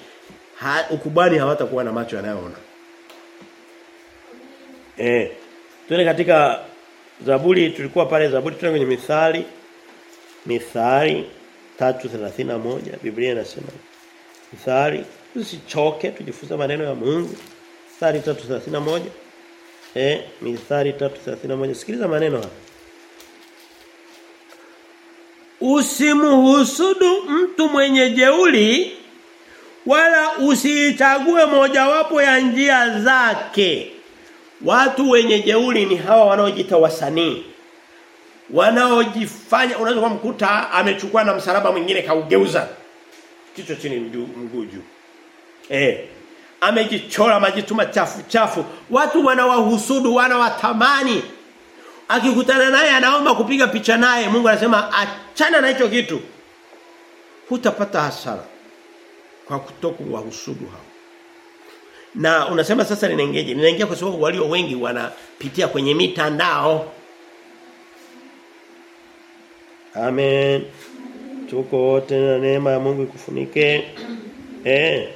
ha, ukubwani hawatakuwa na macho yanayoona. Eh. Tuende katika Zaburi tulikuwa pale Zaburi tuende kwenye Mithali. Mithali 3:31 Biblia inasema Mithali usichoke tujifunze maneno ya Mungu. Mithali 3:31 Eh, Mithali 3:31 sikiliza maneno haya. Usimhusudu mtu mwenye jeuli wala usiichague mojawapo ya njia zake. Watu wenye jeuli ni hawa wanaojiita wasanii. Wanaojifanya unaweza kumkuta amechukua na msalaba mwingine kaugeuza. Kichwa chini mguju. Eh. Amejichora majitu machafu chafu. Watu wanawahusudu, wanawatamani. Akikutana naye anaomba kupiga picha naye, Mungu anasema achana na hicho kitu. Hutapata hasara kwa kutokuwahusudu hao. Na unasema sasa ninaingia ninaingia kwa sababu walio wengi wanapitia kwenye mitandao. Amen. Tuko wote na neema ya Mungu ikufunike. Eh.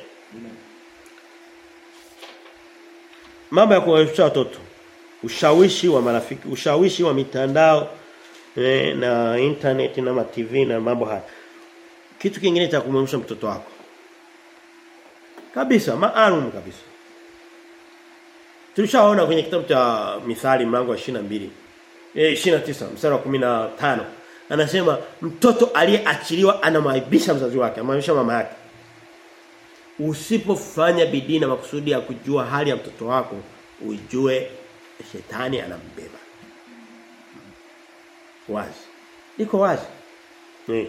Mambo ya kuwaepusha watoto. Ushawishi wa marafiki, ushawishi wa mitandao e, na internet na ma TV na mambo haya. Kitu kingine cha kumwamsha mtoto wako. Kabisa, maalum kabisa. Tulishaona kwenye kitabu cha Mithali mlango wa 22. Eh 29 mstari wa 15. Anasema mtoto aliyeachiliwa anamwaibisha mzazi wake, anamwaibisha mama yake. Usipofanya bidii na makusudi ya kujua hali ya mtoto wako, ujue shetani anambeba. Wazi. Iko wazi. Eh.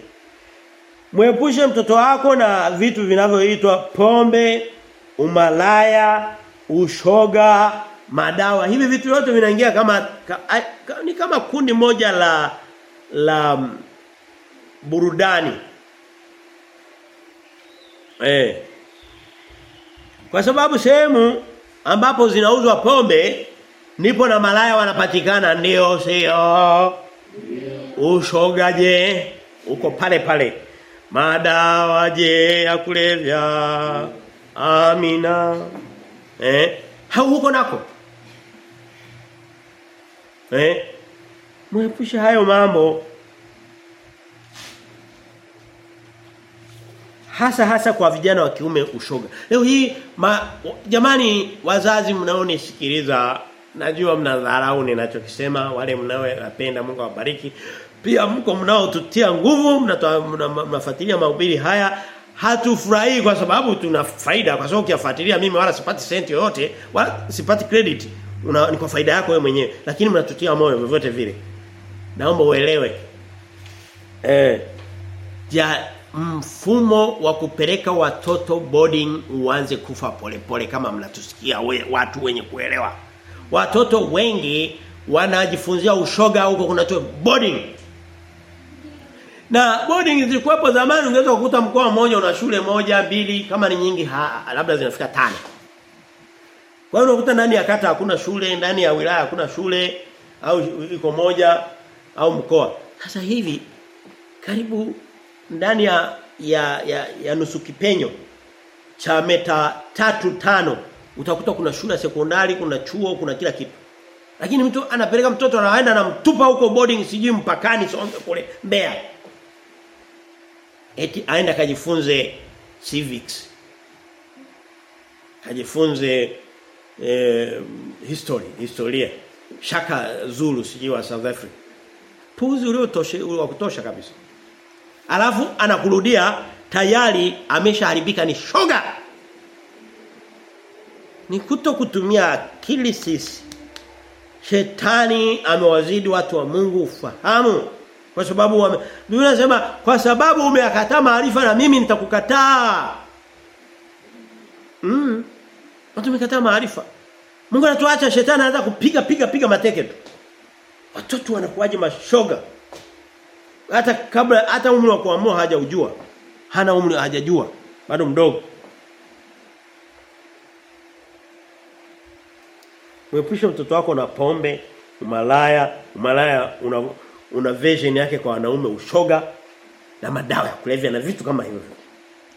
Mwepushe mtoto wako na vitu vinavyoitwa pombe, umalaya, ushoga, madawa. Hivi vitu vyote vinaingia kama ka, ka, ni kama kundi moja la la burudani. Eh. Kwa sababu sehemu ambapo zinauzwa pombe nipo na malaya wanapatikana ndio sio. Ushoga je? Uko pale pale. Madawa je ya kulevya. Amina. Eh? Hau huko nako. Eh? Muepushe hayo mambo. Hasa hasa kwa vijana wa kiume ushoga. Leo hii ma, jamani wazazi mnaonisikiliza najua mnadharau ninachokisema wale mnaoyapenda Mungu awabariki. Pia mko mnaotutia nguvu mnafuatilia mahubiri haya. Hatufurahi kwa sababu tuna faida kwa sababu ukiyafuatilia mimi wala sipati senti yoyote wala sipati credit una, ni kwa faida yako wewe mwenyewe. Lakini mnatutia moyo vyovyote vile. Naomba uelewe. Eh ja mfumo wa kupeleka watoto boarding uanze kufa polepole pole kama mnatusikia we, watu wenye kuelewa watoto wengi wanajifunzia ushoga huko kunatoa boarding na boarding zilikuwepo zamani ungeweza kukuta mkoa mmoja una shule moja mbili kama ni nyingi ha, labda zinafika tano. Kwa hiyo unakuta ndani ya kata hakuna shule, ndani ya wilaya hakuna shule au iko moja au mkoa. Sasa hivi karibu ndani ya ya ya, ya nusu kipenyo cha meta tatu tano utakuta kuna shule sekondari, kuna chuo, kuna kila kitu. Lakini mtu anapeleka mtoto anaenda anamtupa huko boarding sijui mpakani songe kule mbea eti aenda kajifunze civics. Kajifunze eh, history historia. Shaka zulu sijui wa South Africa. Puzi uliotosha wa kutosha kabisa. Alafu anakurudia tayari ameshaharibika ni shoga ni kuto kutumia akili sisi shetani amewazidi watu wa Mungu ufahamu kwa sababu Biblia inasema kwa sababu umeyakataa maarifa na mimi nitakukataa. Mm. Watu wamekataa maarifa. Mungu anatuacha shetani anaanza kupiga piga piga mateke tu. Watoto wanakuwaje mashoga? hata kabla hata umri wa kuamua hajaujua. Hana umri hajajua. Bado mdogo. Mwepushe mtoto wako na pombe, umalaya, umalaya una una version yake kwa wanaume ushoga na madawa ya kulevya na vitu kama hivyo.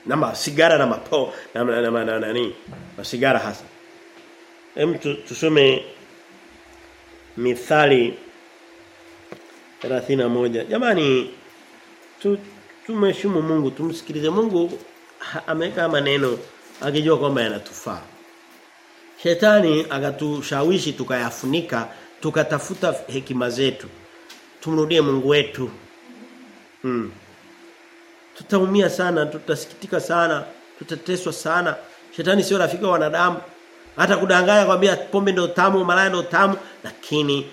Na masigara na mapo na na, na, na, na nani? Masigara hasa. Hem tusome Mithali 31. Jamani tu tumheshimu Mungu, tumsikilize Mungu ameweka maneno akijua kwamba yanatufaa. Shetani akatushawishi tukayafunika, tukatafuta hekima zetu. Tumrudie Mungu wetu. Mm. Tutaumia sana, tutasikitika sana, tutateswa sana. Shetani sio rafiki wa wanadamu. Hata kudanganya kwambia pombe ndio tamu, malaya ndio tamu, lakini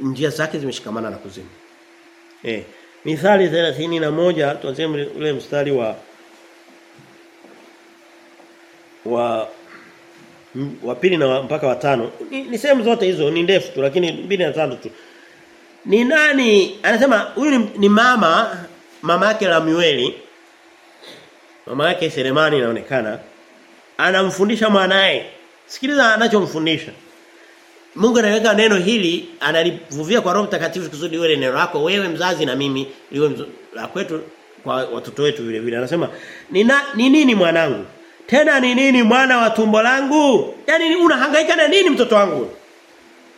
njia zake zimeshikamana na kuzimu. Eh, Mithali 31 tuanze ule mstari wa wa wa pili na mpaka wa tano. Ni, ni sehemu zote hizo ni ndefu tu lakini mbili na tano tu. Ni nani anasema huyu ni, ni mama mama yake Lamueli. Mama yake Selemani inaonekana. Anamfundisha mwanae sikiliza anachomfundisha. Mungu anaweka neno hili analivuvia kwa Roho Mtakatifu kusudi iwe neno lako wewe mzazi na mimi liwe la kwetu kwa watoto wetu vile vile. Anasema ni nini mwanangu tena ni nini mwana wa tumbo langu? Yaani unahangaika na nini mtoto wangu?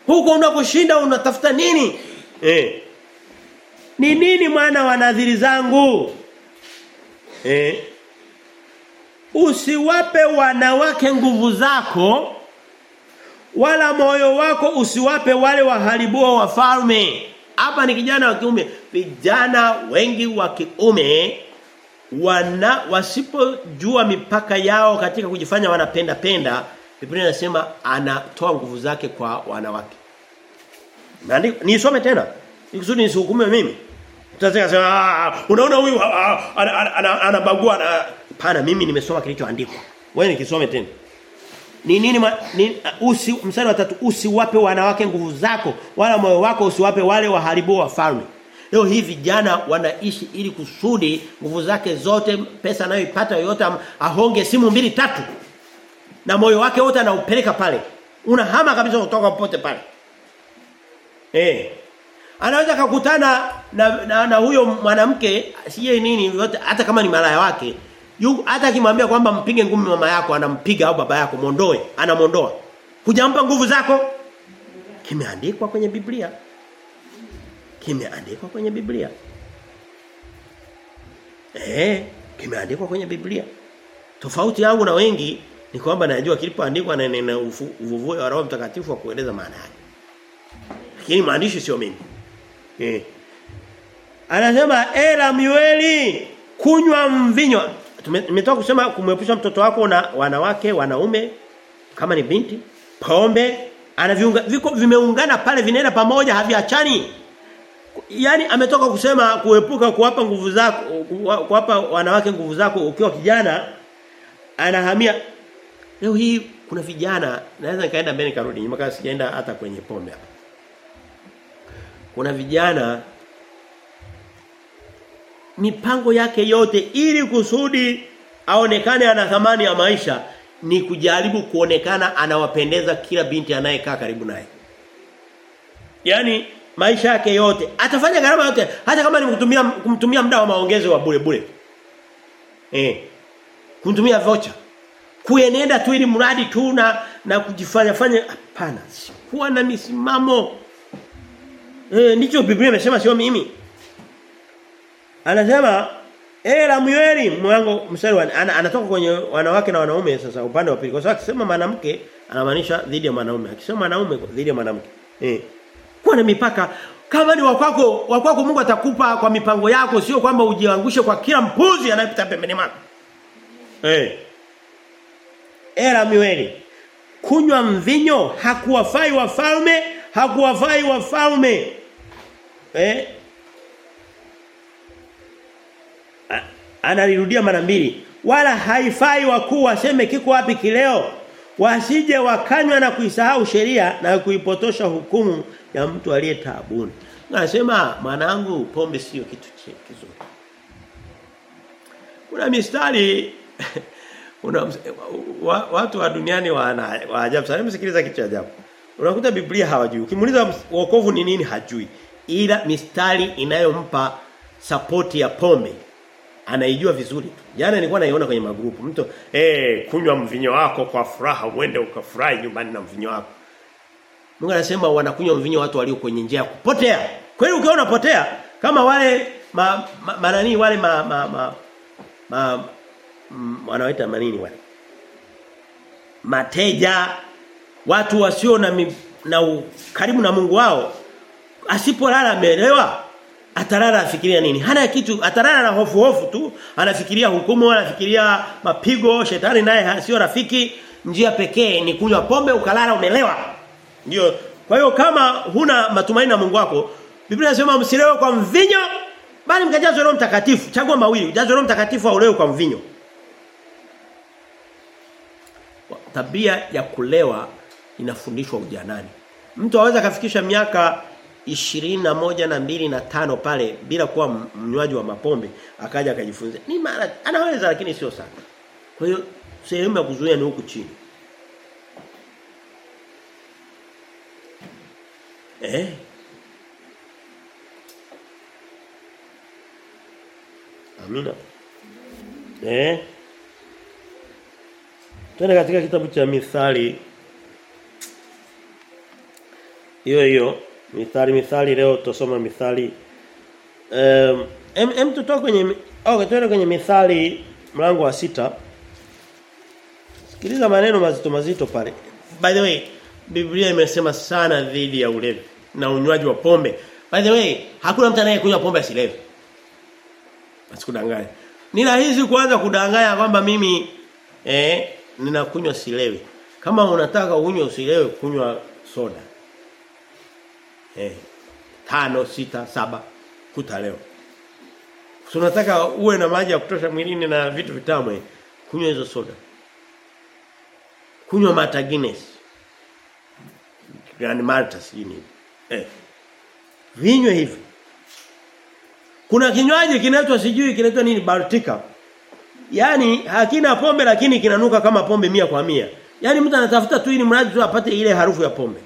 Huko unakushinda unatafuta nini? Eh. Ni nini mwana wa nadhiri zangu? Eh. Usiwape wanawake nguvu zako wala moyo wako usiwape wale waharibuo wafalme. Hapa ni kijana wa kiume vijana wengi wa kiume wana wasipojua mipaka yao katika kujifanya wanapenda penda Biblia inasema anatoa nguvu zake kwa wanawake. Maandiko nisome tena. Nikusudi nisihukume mimi. Utasema sema unaona huyu anabagua ana pana mimi nimesoma kilichoandikwa. Wewe nikisome tena. Ni nini ni, usi mstari wa tatu usiwape wanawake nguvu zako wala moyo wako usiwape wale waharibu wafalme leo hii vijana wanaishi ili kusudi nguvu zake zote pesa anayoipata yote ahonge simu mbili tatu na moyo wake wote anaupeleka pale. Unahama kabisa kutoka popote pale. Eh anaweza kukutana na, na, na huyo mwanamke siye nini yote hata kama ni malaya wake Yu, hata akimwambia kwamba mpige ngumi mama yako anampiga au baba yako mondoe, anamondoa. hujampa nguvu zako? Kimeandikwa kwenye Biblia kimeandikwa kwenye Biblia. Eh kimeandikwa kwenye Biblia. Tofauti yangu na wengi ni kwamba najua kilipoandikwa na neno uvuvuo wa Roho Mtakatifu wa kueleza maana yake. Lakini maandishi sio mimi. Eh. Anasema ela miweli kunywa mvinyo. Tumetoka kusema kumwepusha mtoto wako na wanawake wanaume kama ni binti pombe anaviunga viko vimeungana pale vinaenda pamoja haviachani yani ametoka kusema kuepuka kuwapa nguvu zako kuwapa wanawake nguvu zako ukiwa kijana anahamia leo hii kuna vijana naweza nikaenda mbele karudi nyuma kama sijaenda hata kwenye pombe hapa kuna vijana mipango yake yote ili kusudi aonekane ana thamani ya maisha ni kujaribu kuonekana anawapendeza kila binti anayekaa karibu naye. Yaani maisha yake yote atafanya gharama yote hata kama ni kumtumia kumtumia muda wa maongezo wa bure bure. Eh. Kumtumia voucher. Kuenenda tu ili mradi tu na na kujifanya fanya hapana. Kuwa na misimamo. Eh ndicho Biblia imesema sio mimi. Anasema eh Lamueli mwango mstari wa ana, anatoka kwenye wanawake na wanaume sasa upande wa pili. Kwa sababu akisema mwanamke anamaanisha dhidi ya mwanaume. Akisema mwanaume dhidi ya mwanamke. Eh. Kuwa na mipaka kama ni wakwako wakwako Mungu atakupa kwa mipango yako sio kwamba ujiangushe kwa kila mpuzi anayepita pembeni mwako. Eh. hey. Era miweli. Kunywa mvinyo hakuwafai wafalme, hakuwafai wafalme. Eh? analirudia mara mbili wala haifai wakuu waseme kiko wapi kileo wasije wakanywa na kuisahau sheria na kuipotosha hukumu ya mtu aliye taabuni Anasema mwanangu pombe sio kitu kizuri. Kuna mistari una wa, watu wa duniani wana wa ajabu sana msikiliza kitu ajabu. Unakuta Biblia hawajui. Ukimuuliza wokovu ni nini hajui. Ila mistari inayompa sapoti ya pombe anaijua vizuri tu. Jana nilikuwa naiona kwenye magrupu. Mtu eh kunywa mvinyo wako kwa furaha uende ukafurahi nyumbani na mvinyo wako. Mungu anasema wanakunywa mvinyo watu walio kwenye njia ya kupotea. Kweli ukiona potea kama wale ma, ma, manani wale ma, ma, ma, ma wanawaita manini wale mateja watu wasio na mi, na karibu na Mungu wao asipolala ameelewa atalala afikiria nini? Hana kitu atalala na hofu hofu tu. Anafikiria hukumu anafikiria mapigo shetani naye sio rafiki. Njia pekee ni kunywa pombe ukalala umelewa. Ndio. Kwa hiyo kama huna matumaini na Mungu wako Biblia inasema msilewe kwa mvinyo bali mkajazwe Roho Mtakatifu. Chagua mawili jazwe Roho Mtakatifu au lewe kwa mvinyo. Tabia ya kulewa inafundishwa ujanani. Mtu aweza kafikisha miaka ishirini na moja na mbili na tano pale bila kuwa mnywaji wa mapombe akaja akajifunza. Ni mara anaweza lakini sio sana. Kwa hiyo sehemu ya kuzuia ni huku chini. Eh? Amina. Eh? Twende katika kitabu cha Mithali. Hiyo hiyo Mithali Mithali leo tutasoma Mithali. Em, em tutoka kwenye okay, tuende kwenye Mithali mlango wa sita Sikiliza maneno mazito mazito pale. By the way, Biblia imesema sana dhidi ya ulevi na unywaji wa pombe. By the way, hakuna mtu anayekunywa pombe asilewe. Asikudanganye. Ni rahisi kuanza kudanganya kwamba mimi eh ninakunywa silewi. Kama unataka unywe usilewe kunywa soda. Eh. Tano, sita, saba kuta leo. tunataka uwe na maji ya kutosha mwilini na vitu vitamu kunywa hizo soda. Kunywa Mata Guinness. Grand Malta sijini. Eh. Vinywe hivi. Kuna kinywaji kinaitwa sijui kinaitwa nini Baltica. Yaani hakina pombe lakini kinanuka kama pombe mia kwa mia. Yaani mtu anatafuta tu ili mradi tu apate ile harufu ya pombe.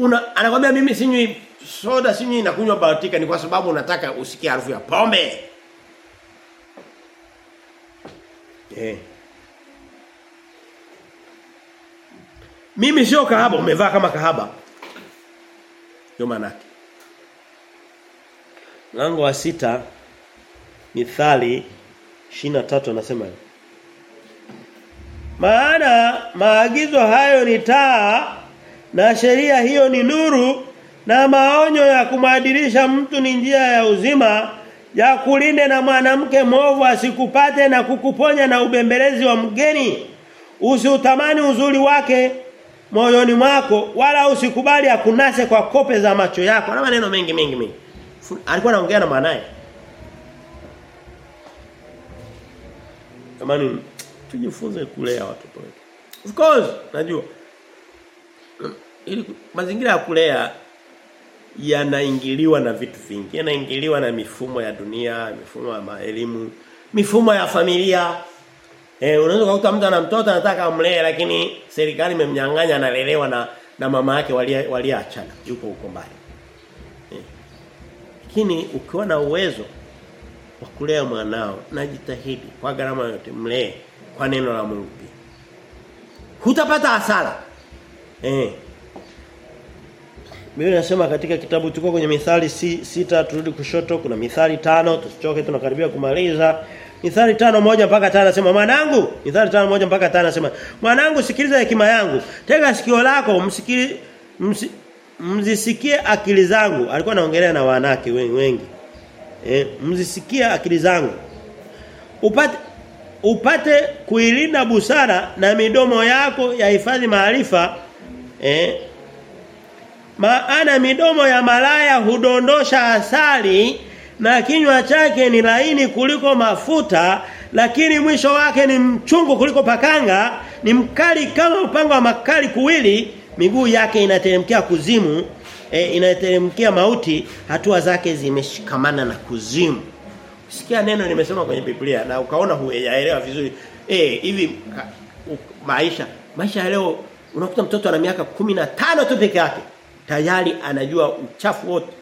Una anakwambia mimi sinywi soda sinywi na kunywa Baltica ni kwa sababu unataka usikie harufu ya pombe. Eh. Mimi sio kahaba, umevaa kama kahaba. Ndio maana Mlango wa sita Mithali 23 anasema Maana maagizo hayo ni taa na sheria hiyo ni nuru na maonyo ya kumadilisha mtu ni njia ya uzima ya kulinde na mwanamke mwovu asikupate na kukuponya na ubembelezi wa mgeni usiutamani uzuri wake moyoni mwako wala usikubali akunase kwa kope za macho yako na maneno mengi mengi mengi alikuwa anaongea na mwanae Jamani tujifunze kulea watoto wetu. Of course, najua. Ili mazingira ya kulea yanaingiliwa na vitu vingi. Yanaingiliwa na mifumo ya dunia, mifumo ya elimu, mifumo ya familia. Eh unaweza kukuta mtu ana mtoto anataka amlee lakini serikali imemnyang'anya analelewa na na mama yake waliachana. wali yuko huko mbali. Eh. Lakini ukiwa na uwezo wa kulea mwanao najitahidi kwa gharama yote mlee kwa neno la Mungu pia. Hutapata hasara. Eh. Biblia inasema katika kitabu tuko kwenye Mithali si, sita turudi kushoto kuna Mithali tano tusichoke tunakaribia kumaliza. Mithali tano moja mpaka tano nasema mwanangu Mithali tano moja mpaka tano nasema mwanangu sikiliza hekima yangu tega sikio lako msikili msi, mzisikie akili zangu alikuwa anaongelea na wanawake wengi, wengi. Eh, mzisikie akili zangu. Upate upate kuilinda busara na midomo yako yahifadhi maarifa eh maana midomo ya malaya hudondosha asali na kinywa chake ni laini kuliko mafuta lakini mwisho wake ni mchungu kuliko pakanga ni mkali kama upanga wa makali kuwili miguu yake inateremkia kuzimu e, inateremkia mauti hatua zake zimeshikamana na kuzimu. Sikia neno nimesema kwenye Biblia na ukaona huyaelewa vizuri. Eh hivi maisha maisha leo unakuta mtoto ana miaka tano tu peke yake tayari anajua uchafu wote.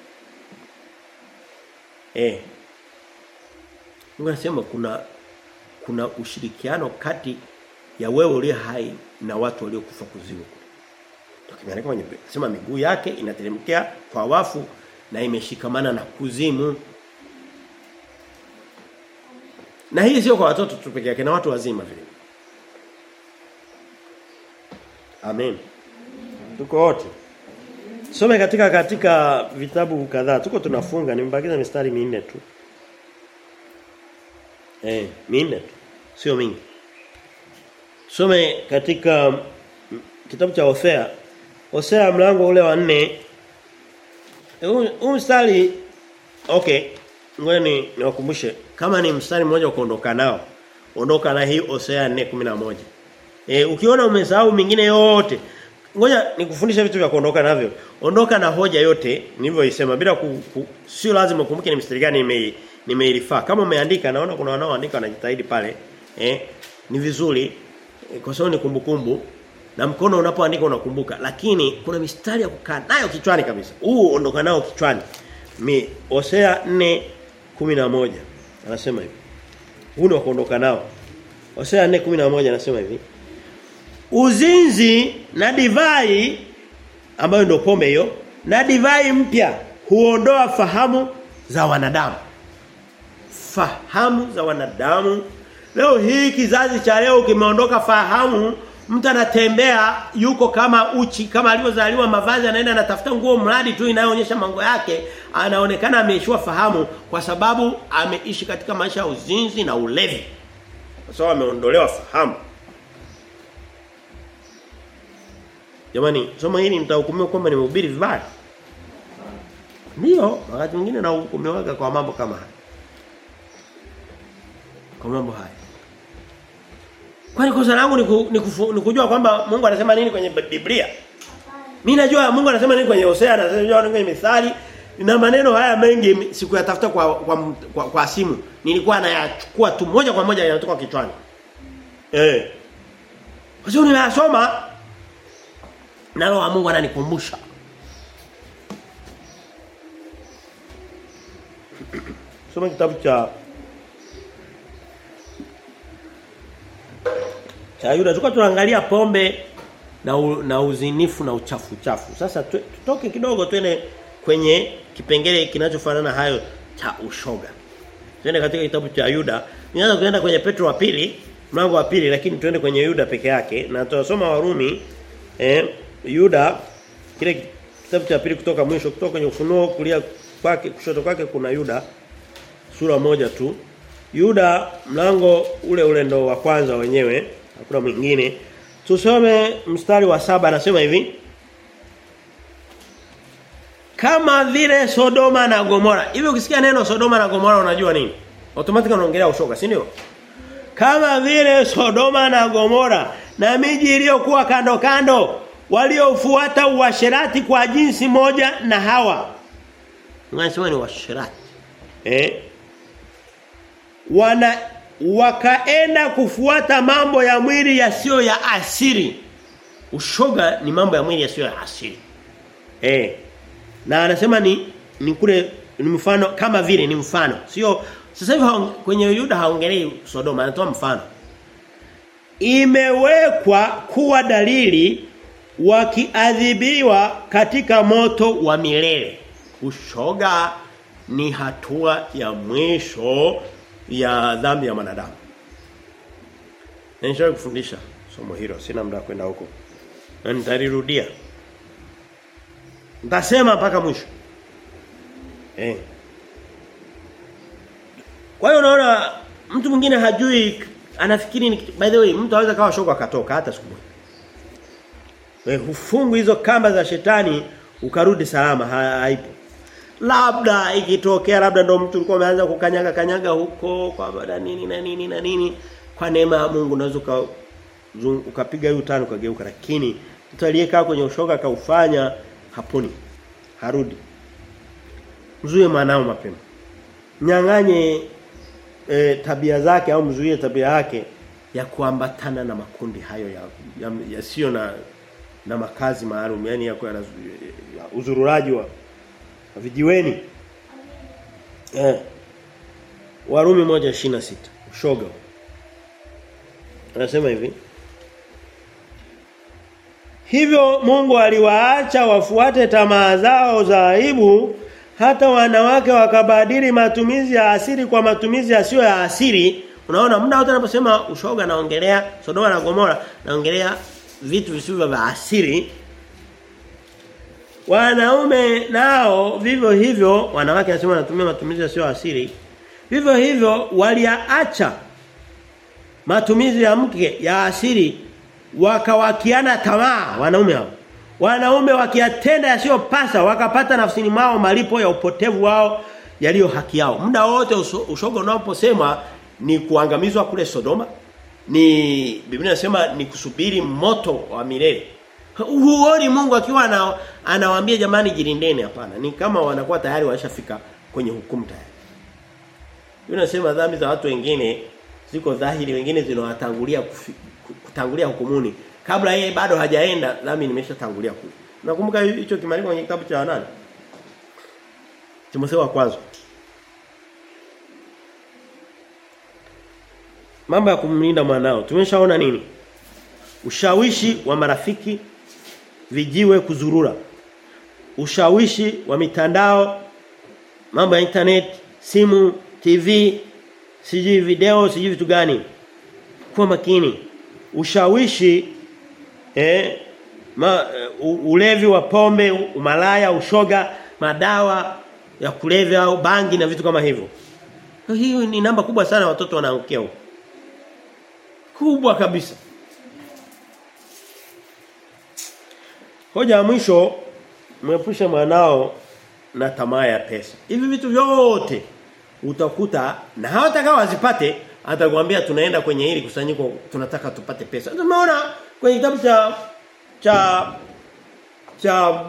Eh. Mungu kuna kuna ushirikiano kati ya wewe uliye hai na watu waliokufa kuzimu. Tukimeandika kwenye sema miguu yake inateremkea kwa wafu na imeshikamana na kuzimu. Na hii sio kwa watoto tu peke yake na watu wazima vile. Amen. Tuko wote. Some katika katika vitabu kadhaa. Tuko tunafunga nimebakiza mistari minne tu. Eh, minne tu. Sio mingi. Some katika kitabu cha Hosea. Hosea mlango ule wa 4. Huu mstari okay, ngoja ni niwakumbushe kama ni mstari mmoja kuondoka nao. Ondoka na hii Hosea 4:11. Eh ukiona umesahau mingine yote ngoja nikufundisha vitu vya kuondoka navyo. Ondoka na hoja yote nilivyoisema bila ku, ku, sio lazima ukumbuke ni mstari gani nime nimeilifaa. Kama umeandika naona kuna wanaoandika wanajitahidi pale. Eh ni vizuri eh, kwa sababu ni kumbukumbu na mkono unapoandika unakumbuka lakini kuna mistari ya kukaa nayo kichwani kabisa. Huu ondoka nao kichwani. Mi Hosea 4:11 anasema hivi. Huu ni wa kuondoka nao. Hosea 4:11 anasema hivi. Uzinzi na divai ambayo ndio pombe hiyo na divai mpya huondoa fahamu za wanadamu. Fahamu za wanadamu. Leo hii kizazi cha leo kimeondoka fahamu mtu anatembea yuko kama uchi kama alivyozaliwa mavazi anaenda anatafuta nguo mradi tu inayoonyesha mango yake anaonekana ameishiwa fahamu kwa sababu ameishi katika maisha ya uzinzi na ulevi. Kwa sababu ameondolewa fahamu. Jamani, somo hili mtahukumiwa kwamba nimehubiri vibaya. Ndio, wakati mwingine na hukumiwaga kwa mambo kama haya. Kwa mambo haya. Kwani kosa langu ni, ku, ni, kujua kwamba Mungu anasema nini kwenye Biblia? Mimi najua Mungu anasema nini kwenye Hosea, anasema nini kwenye Mithali na maneno haya mengi sikuyatafuta kwa, kwa kwa kwa simu. Nilikuwa nayachukua tu moja kwa moja yanatoka kichwani. Eh. Kwa sababu ninasoma na roho wa Mungu ananikumbusha. Soma kitabu cha cha Yuda tukao tunaangalia pombe na u, na uzinifu na uchafu chafu. Sasa tutoke kidogo twende kwenye kipengele kinachofanana hayo cha ushoga. Twende katika kitabu cha Yuda. Nianza kuenda kwenye Petro wa pili, mlango wa pili lakini twende kwenye Yuda peke yake na tutasoma Warumi eh Yuda kile kitabu cha pili kutoka mwisho kutoka kwenye ufunuo kulia kwake kushoto kwake kuna Yuda sura moja tu. Yuda mlango ule ule ndo wa kwanza wenyewe hakuna mwingine. Tusome mstari wa saba anasema hivi. Kama vile Sodoma na Gomora. Hivi ukisikia neno Sodoma na Gomora unajua nini? Automatically unaongelea ushoga, si ndio? Kama vile Sodoma na Gomora na miji iliyokuwa kando kando waliofuata uasherati kwa jinsi moja na hawa. Unasema ni uasherati. Eh? Wana wakaenda kufuata mambo ya mwili yasiyo ya asili. Ushoga ni mambo ya mwili yasiyo ya asili. Eh. Na anasema ni ni kule ni mfano kama vile ni mfano. Sio sasa hivi kwenye Yuda haongelei Sodoma anatoa mfano. Imewekwa kuwa dalili wakiadhibiwa katika moto wa milele. Ushoga ni hatua ya mwisho ya dhambi ya mwanadamu. Nishawahi kufundisha somo hilo, sina muda kwenda huko. Na nitalirudia. Mpaka mwisho. Eh. Kwa hiyo unaona mtu mwingine hajui anafikiri by the way mtu anaweza kawa shoga akatoka hata siku moja. Wewe hufungu hizo kamba za shetani ukarudi salama haipo. Labda ikitokea labda ndo mtu ulikuwa umeanza kukanyaga kanyaga huko kwa baada nini na nini na nini kwa neema ya Mungu unaweza ukapiga hiyo tano ukageuka lakini mtu aliyekaa kwenye ushoga akaufanya haponi. harudi. Mzuie mwanao mapema. Nyang'anye e, tabia zake au mzuie tabia yake ya kuambatana na makundi hayo ya yasiyo ya na na makazi maalum yani ya, ya, uzururaji wa vijiweni. Eh. Warumi 1:26 ushoga. Anasema hivi. Hivyo Mungu aliwaacha wafuate tamaa zao za aibu hata wanawake wakabadili matumizi ya asili kwa matumizi yasiyo ya asili. Unaona muda wote anaposema ushoga naongelea Sodoma na Gomora naongelea vitu visivyo vya asili. Wanaume nao vivyo hivyo wanawake nasema wanatumia matumizi yasiyo asili. Vivyo hivyo waliaacha matumizi ya mke ya asili wakawakiana tamaa wanaume hao. Wanaume wakiyatenda yasiyopasa wakapata nafsini mwao malipo ya upotevu wao yaliyo haki yao. Muda wote ushogo unaposema ni kuangamizwa kule Sodoma ni Biblia inasema ni kusubiri moto wa milele. Huoni Mungu akiwa ana, anawaambia jamani jirindeni hapana ni kama wanakuwa tayari washafika kwenye hukumu tayari. Biblia inasema dhambi za watu wengine ziko dhahiri wengine zinawatangulia kutangulia hukumuni. Kabla yeye bado hajaenda dhambi nimeshatangulia kule nakumbuka hicho kimaandiko kwenye kitabu cha nani Timotheo wa kwanza Mambo ya kumlinda mwanao. Tumeshaona nini? Ushawishi wa marafiki vijiwe kuzurura. Ushawishi wa mitandao mambo ya internet simu TV siji video siji vitu gani. Kuwa makini. Ushawishi eh ma, ulevi wa pombe umalaya ushoga madawa ya kulevya au bangi na vitu kama hivyo. Hiyo ni namba kubwa sana watoto wanaangukia huko kubwa kabisa Hoja ya mwisho mwepushe mwanao na tamaa ya pesa. Hivi vitu vyote utakuta na hata kama azipate atakwambia tunaenda kwenye hili kusanyiko tunataka tupate pesa. Tumeona kwenye kitabu cha cha cha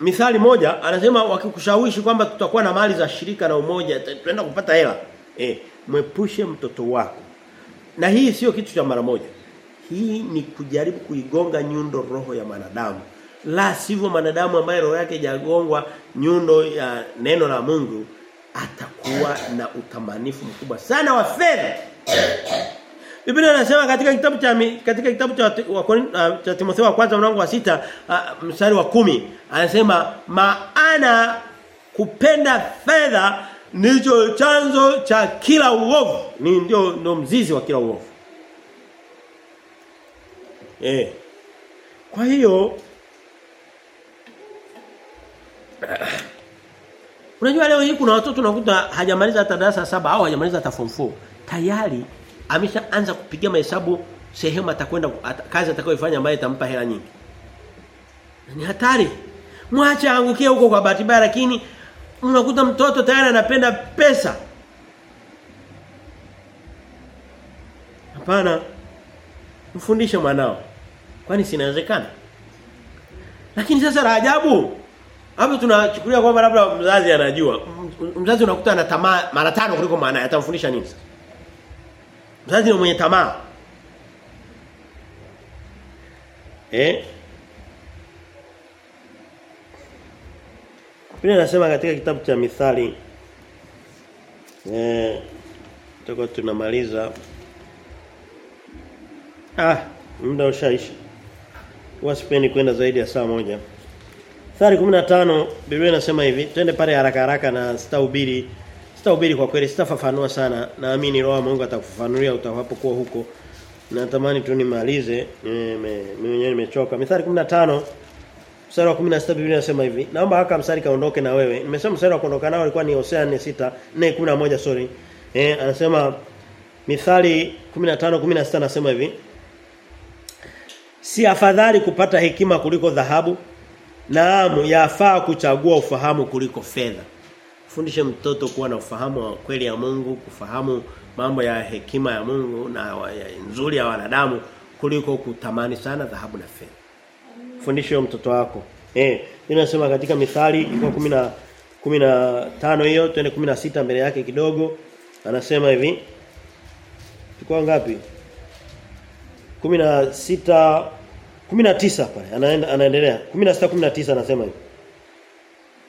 mithali moja anasema wakikushawishi kwamba tutakuwa na mali za shirika na umoja tunaenda kupata hela. Eh, mwepushe mtoto wako. Na hii sio kitu cha mara moja. Hii ni kujaribu kuigonga nyundo roho ya mwanadamu la sivyo mwanadamu ambaye roho yake hajagongwa nyundo ya neno la Mungu atakuwa na utamanifu mkubwa sana wa fedha. Biblia inasema katika kitabu cha katika kitabu cha uh, cha Timotheo wa kwanza mlango wa sita uh, mstari wa kumi anasema maana kupenda fedha ndicho chanzo cha kila uovu ni ndio ndio mzizi wa kila uovu. Eh. Kwa hiyo Unajua leo hii kuna watoto unakuta hajamaliza hata darasa saba au hajamaliza hata form 4. Tayari ameshaanza kupiga mahesabu sehemu atakwenda kazi atakayofanya ambayo itampa hela nyingi. Ni hatari. Mwache aangukie huko kwa bahati mbaya lakini unakuta mtoto tayari anapenda pesa. Hapana. Mfundishe mwanao. Kwani sinawezekana? Lakini sasa la ajabu hapo tunachukulia kwamba labda mzazi anajua. Mzazi unakuta ana tamaa mara tano kuliko mwanae atamfundisha nini sasa? Mzazi ni mwenye tamaa. Eh? Biblia inasema katika kitabu cha Mithali eh tutakuwa tunamaliza ah muda ushaisha. Wasipendi kwenda zaidi ya saa moja. Mithali 15 Biblia inasema hivi, twende pale haraka haraka na sitahubiri. Sitahubiri kwa kweli, sitafafanua sana. Naamini Roho Mungu atakufafanulia utakapokuwa huko. Natamani tu nimalize, mimi mwenyewe nimechoka. Mithali 15 mstari wa 16 Biblia inasema hivi. Naomba haka mstari kaondoke na wewe. Nimesema mstari wa kuondoka nao ulikuwa ni Hosea 4:6, 4:11 sorry. Eh anasema Mithali 15:16 anasema hivi. Si afadhali kupata hekima kuliko dhahabu Naamu yafaa kuchagua ufahamu kuliko fedha. Fundishe mtoto kuwa na ufahamu wa kweli ya Mungu, kufahamu mambo ya hekima ya Mungu na ya nzuri ya wanadamu kuliko kutamani sana dhahabu na fedha. Fundishe mtoto wako. Eh, Inasema katika Mithali iko 10 15 hiyo twende 16 mbele yake kidogo. Anasema hivi. Tukua ngapi? 16 19 pale. Anaenda anaendelea. 16 19 anasema hivi.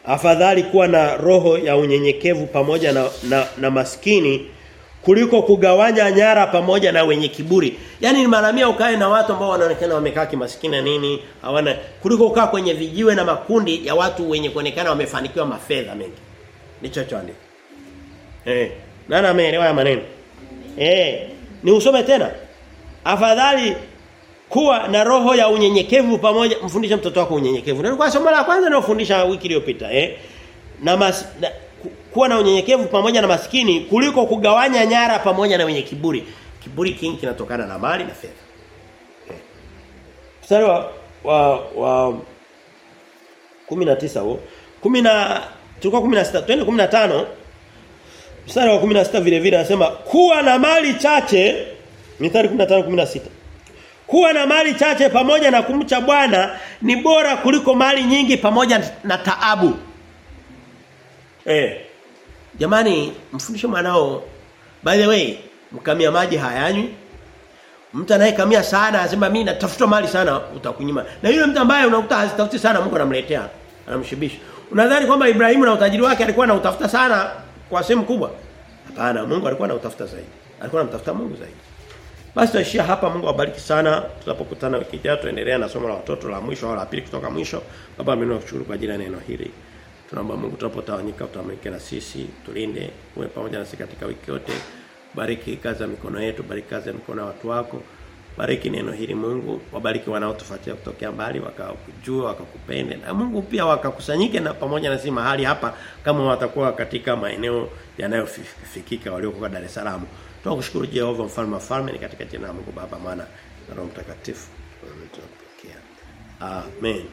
Afadhali kuwa na roho ya unyenyekevu pamoja na, na, na maskini kuliko kugawanya nyara pamoja na wenye kiburi. Yaani ni maramia ukae na watu ambao wanaonekana wamekaa kimaskini nini, hawana kuliko ukaa kwenye vijiwe na makundi ya watu wenye kuonekana wamefanikiwa mafedha mengi. Ndicho choandika. Eh, nani ameelewa maneno? Eh, ni usome tena. Afadhali kuwa na roho ya unyenyekevu pamoja mfundishe mtoto wako unyenyekevu. Ndio kwa somo la kwanza nilofundisha wiki iliyopita, eh. Na, mas, na kuwa na unyenyekevu pamoja na maskini kuliko kugawanya nyara pamoja na wenye kiburi. Kiburi kingi kinatokana na mali na fedha. Okay. Sawa wa wa, wa 19 huo. 10 tulikuwa 16, twende 15. Mstari wa 16 vile vile anasema kuwa na mali chache Mithali 15 16. Kuwa na mali chache pamoja na kumcha Bwana ni bora kuliko mali nyingi pamoja na taabu. Eh. Jamani, mfundishe mwanao by the way, mkamia maji hayanywi. Mtu anayekamia sana anasema mimi natafuta mali sana utakunyima. Na yule mtu ambaye unakuta hazitafuti sana Mungu anamletea, anamshibisha. Unadhani kwamba Ibrahimu na utajiri wake alikuwa anautafuta sana kwa sehemu kubwa? Hapana, Mungu alikuwa anautafuta zaidi. Alikuwa anamtafuta Mungu zaidi. Basi tuishia hapa Mungu awabariki sana. Tutapokutana wiki ijayo tuendelea na somo la watoto la mwisho au la pili kutoka mwisho. Baba mimi nakushukuru kwa ajili ya neno hili. Tunaomba Mungu tunapotawanyika utamke na sisi, tulinde, uwe pamoja nasi katika wiki yote. Bariki kazi ya mikono yetu, bariki kazi ya mikono ya watu wako. Bariki neno hili Mungu, wabariki wanaotufuatia kutokea mbali wakakujua, wakakupende. Na Mungu pia wakakusanyike na pamoja na sisi mahali hapa kama watakuwa katika maeneo yanayofikika walioko kwa Dar es Salaam. Tunakushukuru Jehova mfalme wa falme ni katika jina la Mungu Baba, Mwana na Roho Mtakatifu. Amen.